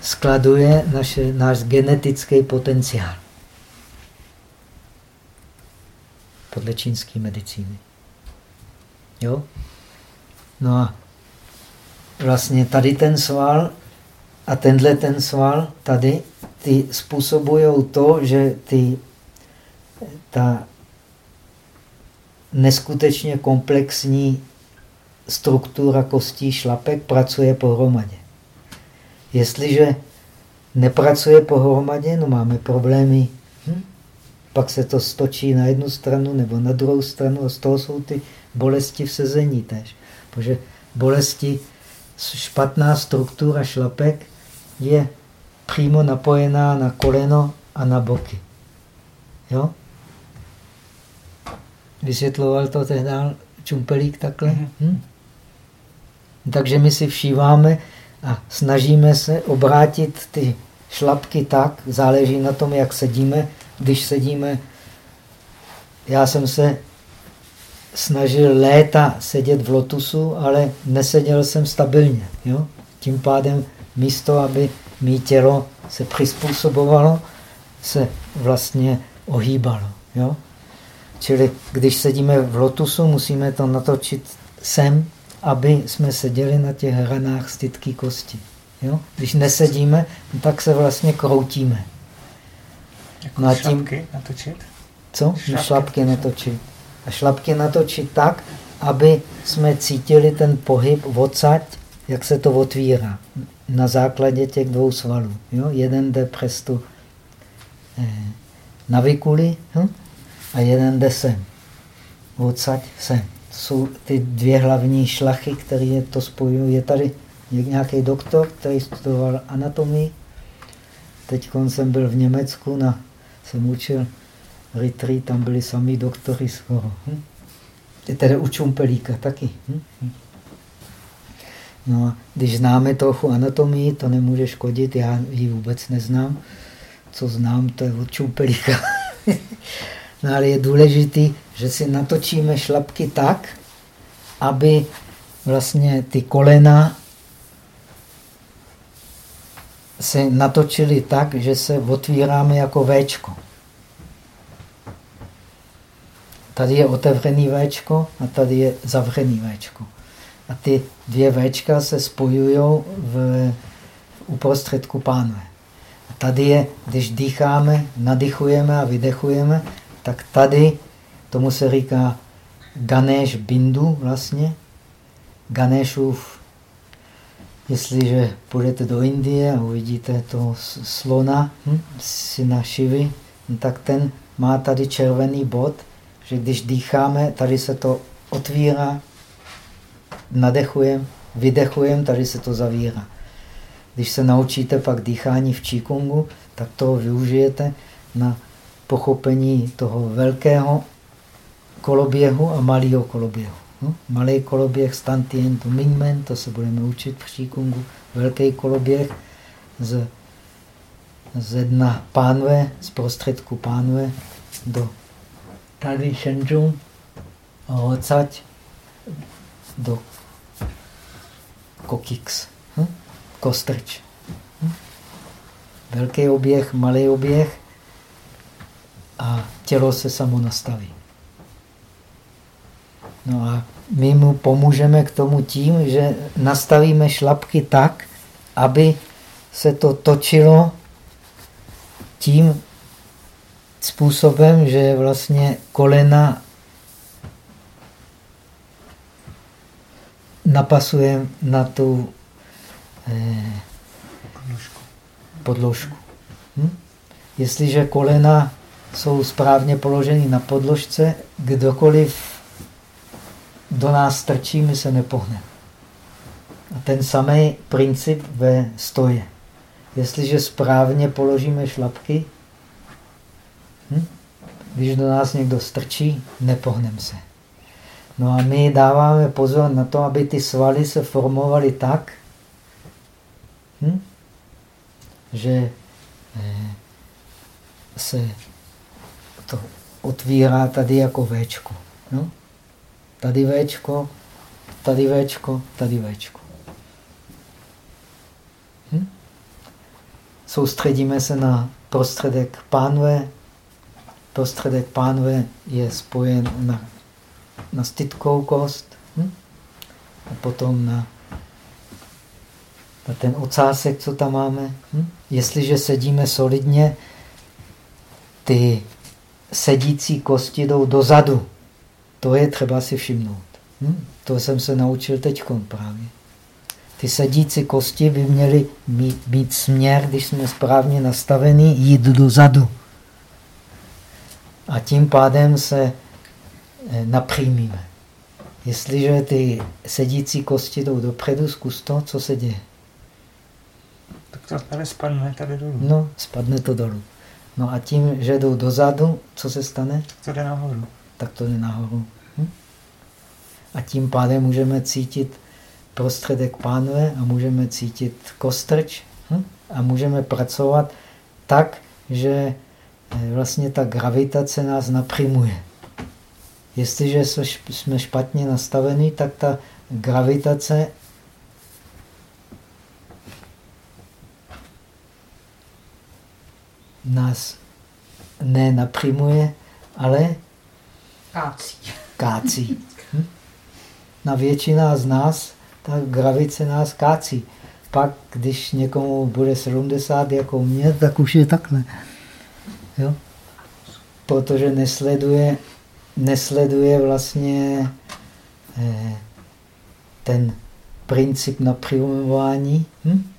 skladuje naše, náš genetický potenciál. Podle čínské medicíny. Jo? No a vlastně tady ten sval a tenhle ten sval tady, ty způsobují to, že ty, ta neskutečně komplexní struktura kostí šlapek pracuje pohromadě. Jestliže nepracuje pohromadě, no máme problémy. Hm? Pak se to stočí na jednu stranu nebo na druhou stranu a z toho jsou ty bolesti v sezení tež. Protože bolesti, špatná struktura šlapek je přímo napojená na koleno a na boky. Jo? Vysvětloval to tehdy Čumpelík takhle? Mhm. Hm? Takže my si všíváme a snažíme se obrátit ty šlapky tak, záleží na tom, jak sedíme. Když sedíme, já jsem se snažil léta sedět v lotusu, ale neseděl jsem stabilně. Jo? Tím pádem místo, aby mý tělo se přizpůsobovalo, se vlastně ohýbalo. Jo? Čili když sedíme v lotusu, musíme to natočit sem, aby jsme seděli na těch hranách stytky kosti. Jo? Když nesedíme, tak se vlastně kroutíme. Jako na tím... šlapky natočit? Co? Šlapky, šlapky natočit a šlapky natočit tak, aby jsme cítili ten pohyb odsaď, jak se to otvírá na základě těch dvou svalů. Jo? Jeden jde přes tu eh, navikuli hm? A jeden jde sem. Odsaď sem. To jsou ty dvě hlavní šlachy, které to spojují. Je tady nějaký doktor, který studoval anatomii. Teď jsem byl v Německu, na, jsem učil retreat, tam byli sami doktory skoro. Hm? Tedy u Čumpelíka taky. Hm? No a když známe trochu anatomii, to nemůže škodit, já ji vůbec neznám. Co znám, to je od Čumpelíka. no ale je důležité, že si natočíme šlapky tak, aby vlastně ty kolena se natočily tak, že se otvíráme jako Včko. Tady je otevřený Včko a tady je zavřený Včko. A ty dvě Včka se spojují v, uprostředku pánve. A tady je, když dýcháme, nadychujeme a vydechujeme, tak tady, tomu se říká Ganesh Bindu vlastně. Ganeshův, jestliže půjdete do Indie a uvidíte toho slona, hm, syna Šivy, no tak ten má tady červený bod, že když dýcháme, tady se to otvírá, nadechujeme, vydechujeme, tady se to zavírá. Když se naučíte pak dýchání v Qigongu, tak to využijete na pochopení toho velkého koloběhu a malého koloběhu. No? Malý koloběh Stantien to Mingmen, to se budeme učit v Qigongu. Velký koloběh z, z dna pánve, z prostředku pánve do tady Shenzhou odsaď do Kokix, hm? kostrč. Hm? Velký oběh, malý oběh a tělo se samo nastaví. No a my mu pomůžeme k tomu tím, že nastavíme šlapky tak, aby se to točilo tím způsobem, že vlastně kolena napasujeme na tu eh, podložku. podložku. Hm? Jestliže kolena jsou správně položeny na podložce, kdokoliv do nás strčí, my se nepohneme. A ten samý princip ve stoje. Jestliže správně položíme šlapky, hm? když do nás někdo strčí, nepohneme se. No a my dáváme pozor na to, aby ty svaly se formovaly tak, hm? že eh, se otvírá tady jako Včko. No? Tady Včko, tady Včko, tady Včko. Hm? Soustředíme se na prostředek pánve. Prostředek pánve je spojen na na stytkou kost hm? a potom na, na ten ocásek, co tam máme. Hm? Jestliže sedíme solidně, ty sedící kosti jdou dozadu. To je třeba si všimnout. Hm? To jsem se naučil teď právě. Ty sedící kosti by měly mít, mít směr, když jsme správně nastavení, jít dozadu. A tím pádem se Eh, napřímíme. Jestliže ty sedící kosti jdou dopředu, zkus to, co se děje. Tak to tady spadne tady dolů. No, spadne to dolů. No a tím, že jdou dozadu, co se stane? To jde nahoru. Tak to jde nahoru. Hm? A tím pádem můžeme cítit prostředek pánve a můžeme cítit kostrč hm? a můžeme pracovat tak, že eh, vlastně ta gravitace nás naprimuje. Jestliže jsme špatně nastavení, tak ta gravitace nás nenaprimuje, ale kácí. kácí. Hm? Na většina z nás ta gravice nás kácí. Pak, když někomu bude 70 jako mě, tak už je takhle. Jo? Protože nesleduje nesleduje vlastně eh, ten princip naprimování, hm?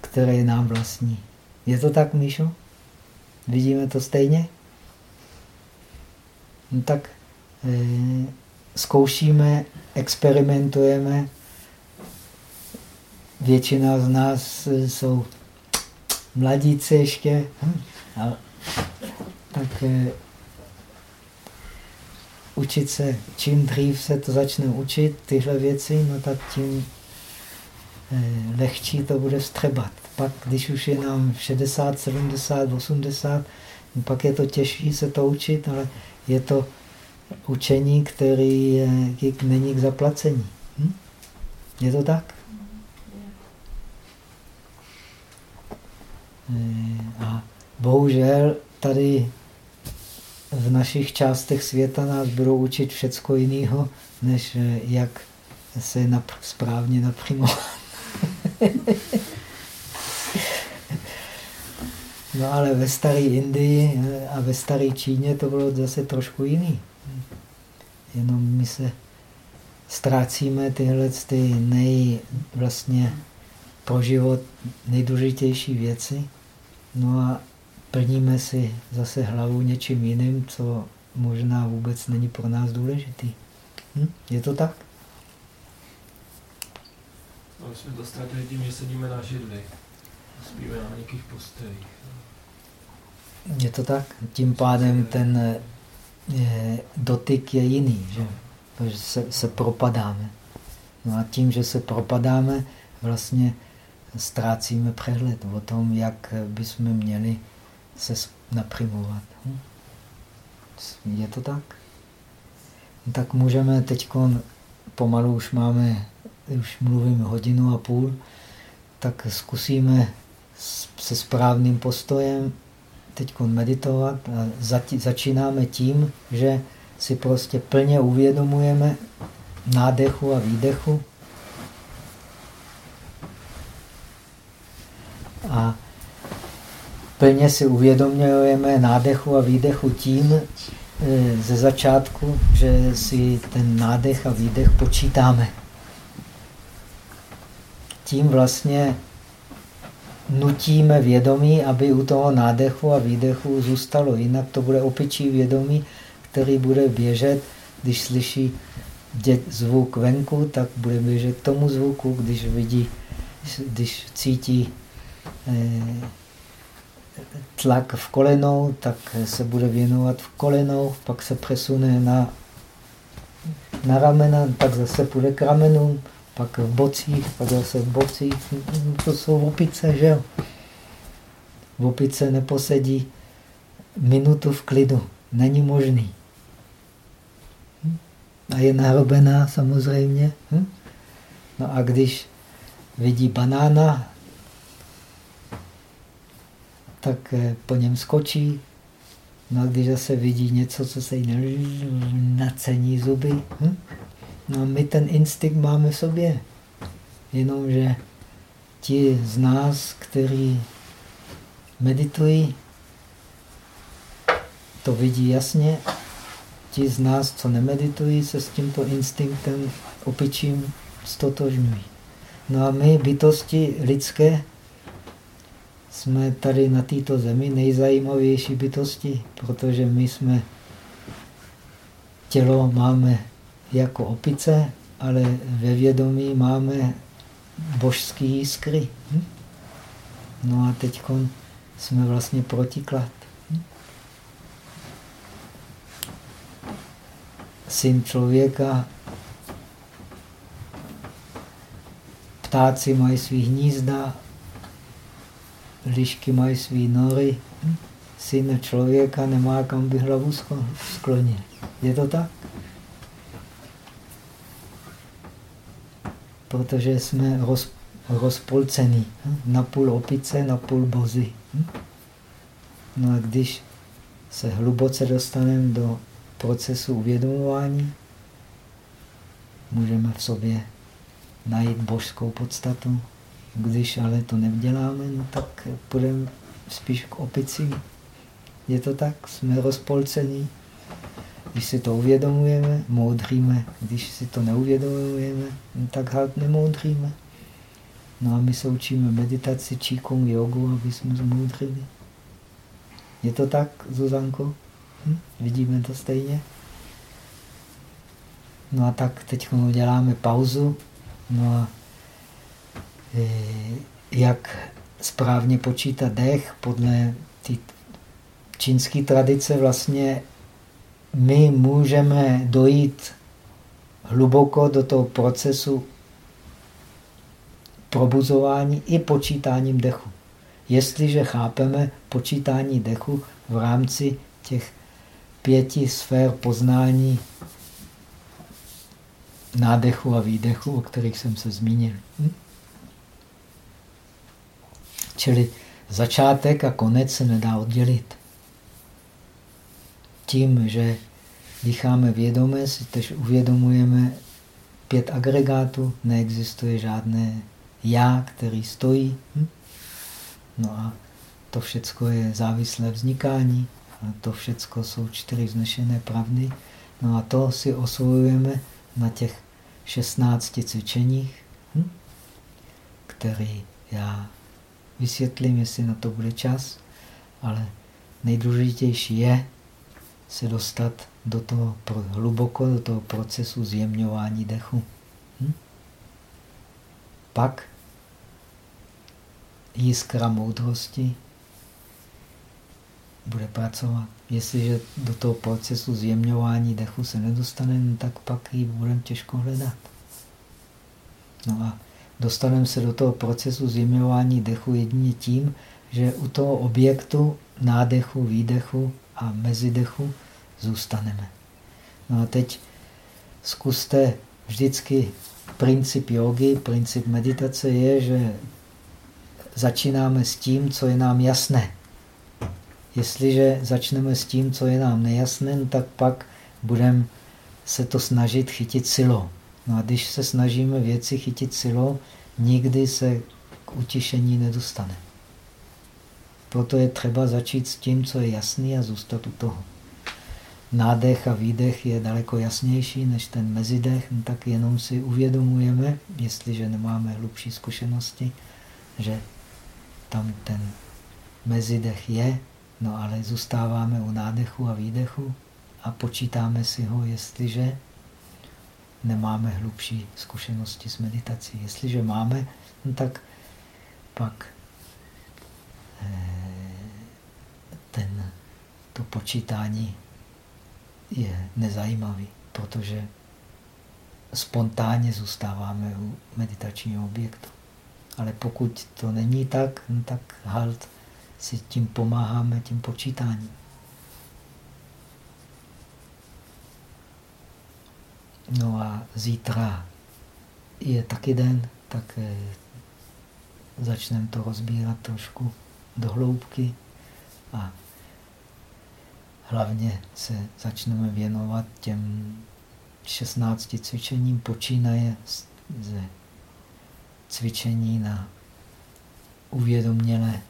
který je nám vlastní. Je to tak, Míšo? Vidíme to stejně? No tak eh, zkoušíme, experimentujeme. Většina z nás jsou mladíci ještě. Hm? A, tak eh, učit se, čím dřív se to začne učit, tyhle věci, no tak tím eh, lehčí to bude vstřebat. Pak, když už je nám 60, 70, 80, pak je to těžší se to učit, ale je to učení, který není k zaplacení. Hm? Je to tak? Eh, a bohužel tady v našich částech světa nás budou učit všecko jiného, než eh, jak se napr správně napřímo. no ale ve staré Indii a ve staré Číně to bylo zase trošku jiný. Jenom my se ztrácíme tyhle ty nej, vlastně pro život nejdůležitější věci. No a plníme si zase hlavu něčím jiným, co možná vůbec není pro nás důležitý. Hm? Je to tak? No, my jsme to ztratili tím, že sedíme na židli. Spíme na nějakých postelích. Je to tak? Tím pádem ten je, dotyk je jiný, že? Protože se, se propadáme. No a tím, že se propadáme, vlastně ztrácíme přehled o tom, jak bychom měli se naprimovat. Hm? Je to tak? No tak můžeme teď, pomalu už máme, už mluvím hodinu a půl, tak zkusíme se správným postojem teď meditovat a začínáme tím, že si prostě plně uvědomujeme nádechu a výdechu a plně si uvědomujeme nádechu a výdechu tím e, ze začátku, že si ten nádech a výdech počítáme. Tím vlastně nutíme vědomí, aby u toho nádechu a výdechu zůstalo. Jinak to bude opičí vědomí, který bude běžet, když slyší zvuk venku, tak bude běžet k tomu zvuku, když vidí, když cítí eh, tlak v kolenou, tak se bude věnovat v kolenou, pak se přesune na, na ramena, pak zase půjde k ramenům, pak v bocích, pak zase v bocích. To jsou opice, že jo? Opice neposedí minutu v klidu. Není možný. A je narobená samozřejmě. No a když vidí banána, tak eh, po něm skočí. No a když zase vidí něco, co se jí nacení zuby, hm? No my ten instinkt máme v sobě. Jenomže ti z nás, kteří meditují, to vidí jasně. Ti z nás, co nemeditují, se s tímto instinktem opičím stotožňují. No a my, bytosti lidské, jsme tady na této zemi nejzajímavější bytosti, protože my jsme tělo máme jako opice, ale ve vědomí máme božské jiskry. Hm? No a teď jsme vlastně protiklad. Hm? Syn člověka, ptáci mají svý hnízda, lišky mají svý nory, hm? syn člověka nemá kam by hlavu sklonit. Je to tak? Protože jsme roz, rozpolcený. Hm? Napůl opice, napůl bozy. Hm? No a když se hluboce dostaneme do procesu uvědomování, můžeme v sobě najít božskou podstatu. Když ale to nevděláme, no tak půjdeme spíš k opici. Je to tak? Jsme rozpolcení. Když si to uvědomujeme, moudříme. Když si to neuvědomujeme, no tak halt nemoudříme. No a my se učíme meditaci, číkung, jogu, aby jsme zmoudřili. Je to tak, Zuzanko? Hm? Vidíme to stejně? No a tak teď uděláme pauzu. No a e, jak správně počítat dech podle té čínské tradice vlastně my můžeme dojít hluboko do toho procesu probuzování i počítáním dechu. Jestliže chápeme počítání dechu v rámci těch pěti sfér poznání nádechu a výdechu, o kterých jsem se zmínil. Hm? Čili začátek a konec se nedá oddělit. Tím, že dýcháme vědomé, si tež uvědomujeme pět agregátů, neexistuje žádné já, který stojí. Hm? No a to všecko je závislé vznikání. A to všecko jsou čtyři vznešené pravdy. No a to si osvojujeme na těch 16 cvičeních, hm? který já vysvětlím, jestli na to bude čas, ale nejdůležitější je se dostat do toho hluboko, do toho procesu zjemňování dechu. Hm? Pak jiskra moudrosti bude pracovat. Jestliže do toho procesu zjemňování dechu se nedostaneme, tak pak ji budeme těžko hledat. No a dostaneme se do toho procesu zjemňování dechu jedině tím, že u toho objektu nádechu, výdechu a mezidechu zůstaneme. No a teď zkuste vždycky princip jogy, princip meditace je, že začínáme s tím, co je nám jasné. Jestliže začneme s tím, co je nám nejasné, no tak pak budeme se to snažit chytit silou. No a když se snažíme věci chytit silou, nikdy se k utišení nedostane. Proto je třeba začít s tím, co je jasný a zůstat u toho. Nádech a výdech je daleko jasnější než ten mezidech, no tak jenom si uvědomujeme, jestliže nemáme hlubší zkušenosti, že tam ten mezidech je, no ale zůstáváme u nádechu a výdechu a počítáme si ho, jestliže nemáme hlubší zkušenosti s meditací. Jestliže máme, no tak pak ten, to počítání je nezajímavý, protože spontánně zůstáváme u meditačního objektu. Ale pokud to není tak, no tak halt si tím pomáháme, tím počítáním. No a zítra je taky den, tak eh, začneme to rozbírat trošku do hloubky a hlavně se začneme věnovat těm 16 cvičením, počínaje ze cvičení na uvědomělé,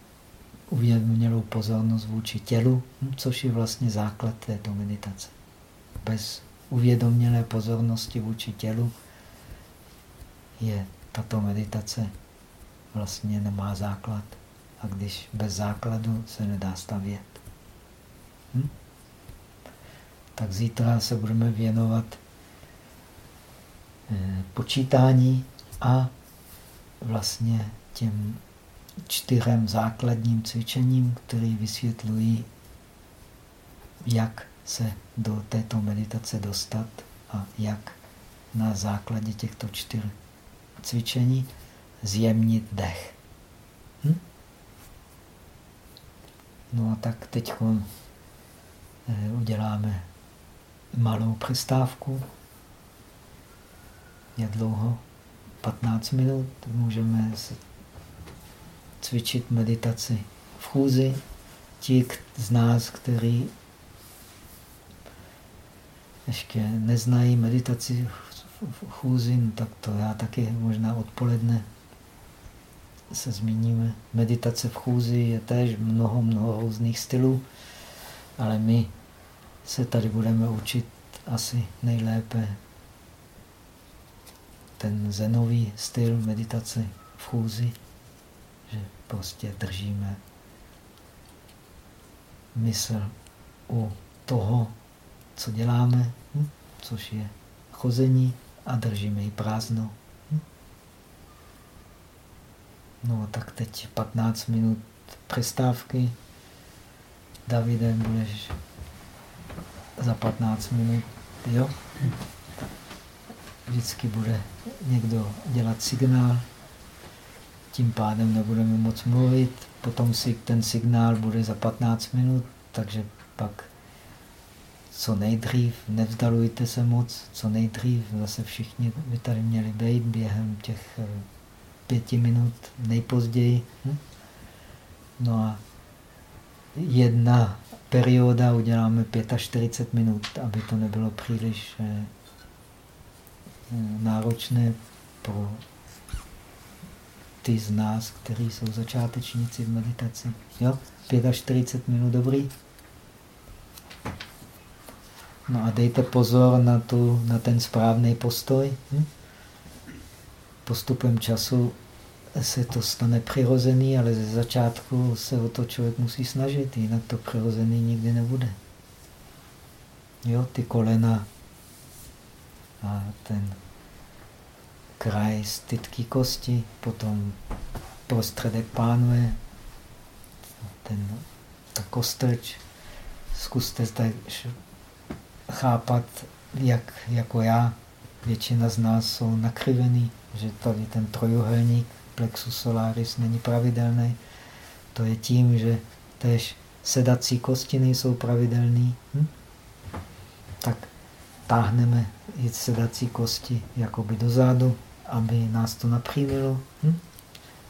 uvědomělou pozornost vůči tělu, což je vlastně základ této meditace. Bez uvědomělé pozornosti vůči tělu je tato meditace vlastně nemá základ. A když bez základu se nedá stavět. Hm? Tak zítra se budeme věnovat eh, počítání a vlastně těm čtyřem základním cvičením, které vysvětlují, jak se do této meditace dostat a jak na základě těchto čtyř cvičení zjemnit dech. No a tak teď eh, uděláme malou přestávku. Jak dlouho? 15 minut. Můžeme cvičit meditaci v chůzi. Ti z nás, kteří ještě neznají meditaci v chůzi, no tak to já taky možná odpoledne se zmíníme. Meditace v chůzi je též mnoho, mnoho různých stylů, ale my se tady budeme učit asi nejlépe ten zenový styl meditace v chůzi, že prostě držíme mysl u toho, co děláme, hm? což je chození a držíme ji prázdno. Hm? No tak teď 15 minut přestávky. Davide, budeš za 15 minut, jo? Vždycky bude někdo dělat signál, tím pádem nebudeme moc mluvit, potom si ten signál bude za 15 minut, takže pak co nejdřív, nevzdalujte se moc, co nejdřív, zase všichni by tady měli být během těch eh, pěti minut nejpozději. Hm? No a jedna perioda uděláme 45 minut, aby to nebylo příliš eh, náročné pro ty z nás, kteří jsou začátečníci v meditaci. Jo? 45 minut dobrý. No a dejte pozor na, tu, na ten správný postoj. Hm? Postupem času se to stane přirozený, ale ze začátku se o to člověk musí snažit, jinak to přirozený nikdy nebude. Jo, ty kolena a ten kraj stytky kosti, potom prostředek pánve, ten, ta kostrč. Zkuste tak chápat, jak jako já, většina z nás jsou nakrivený, že tady ten trojuhelník plexus solaris není pravidelný. To je tím, že tež sedací kosti nejsou pravidelné. Hm? Tak táhneme i sedací kosti jakoby dozadu, aby nás to napřímilo hm?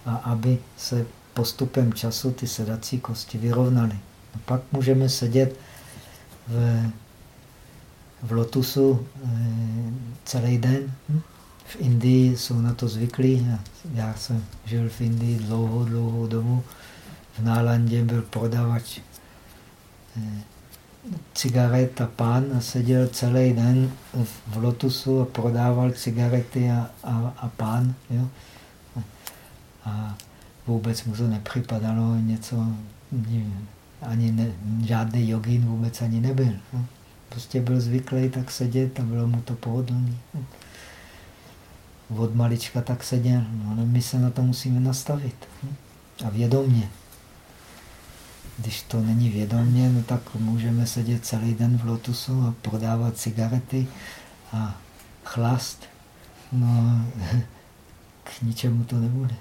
a aby se postupem času ty sedací kosti vyrovnaly. A pak můžeme sedět v, v lotusu e, celý den. Hm? V Indii jsou na to zvyklí. Já jsem žil v Indii dlouhou, dlouhou dobu. V Nálandě byl prodavač e, cigaret a pán a seděl celý den v lotusu a prodával cigarety a, a, a pán. Jo? A vůbec mu to nepřipadalo něco, ani ne, žádný jogín vůbec ani nebyl. Jo? Prostě byl zvyklý tak sedět a bylo mu to pohodlný. Od malička tak seděl, no, ale my se na to musíme nastavit. A vědomně. Když to není vědomně, no tak můžeme sedět celý den v lotusu a prodávat cigarety a chlast. No, k ničemu to nebude.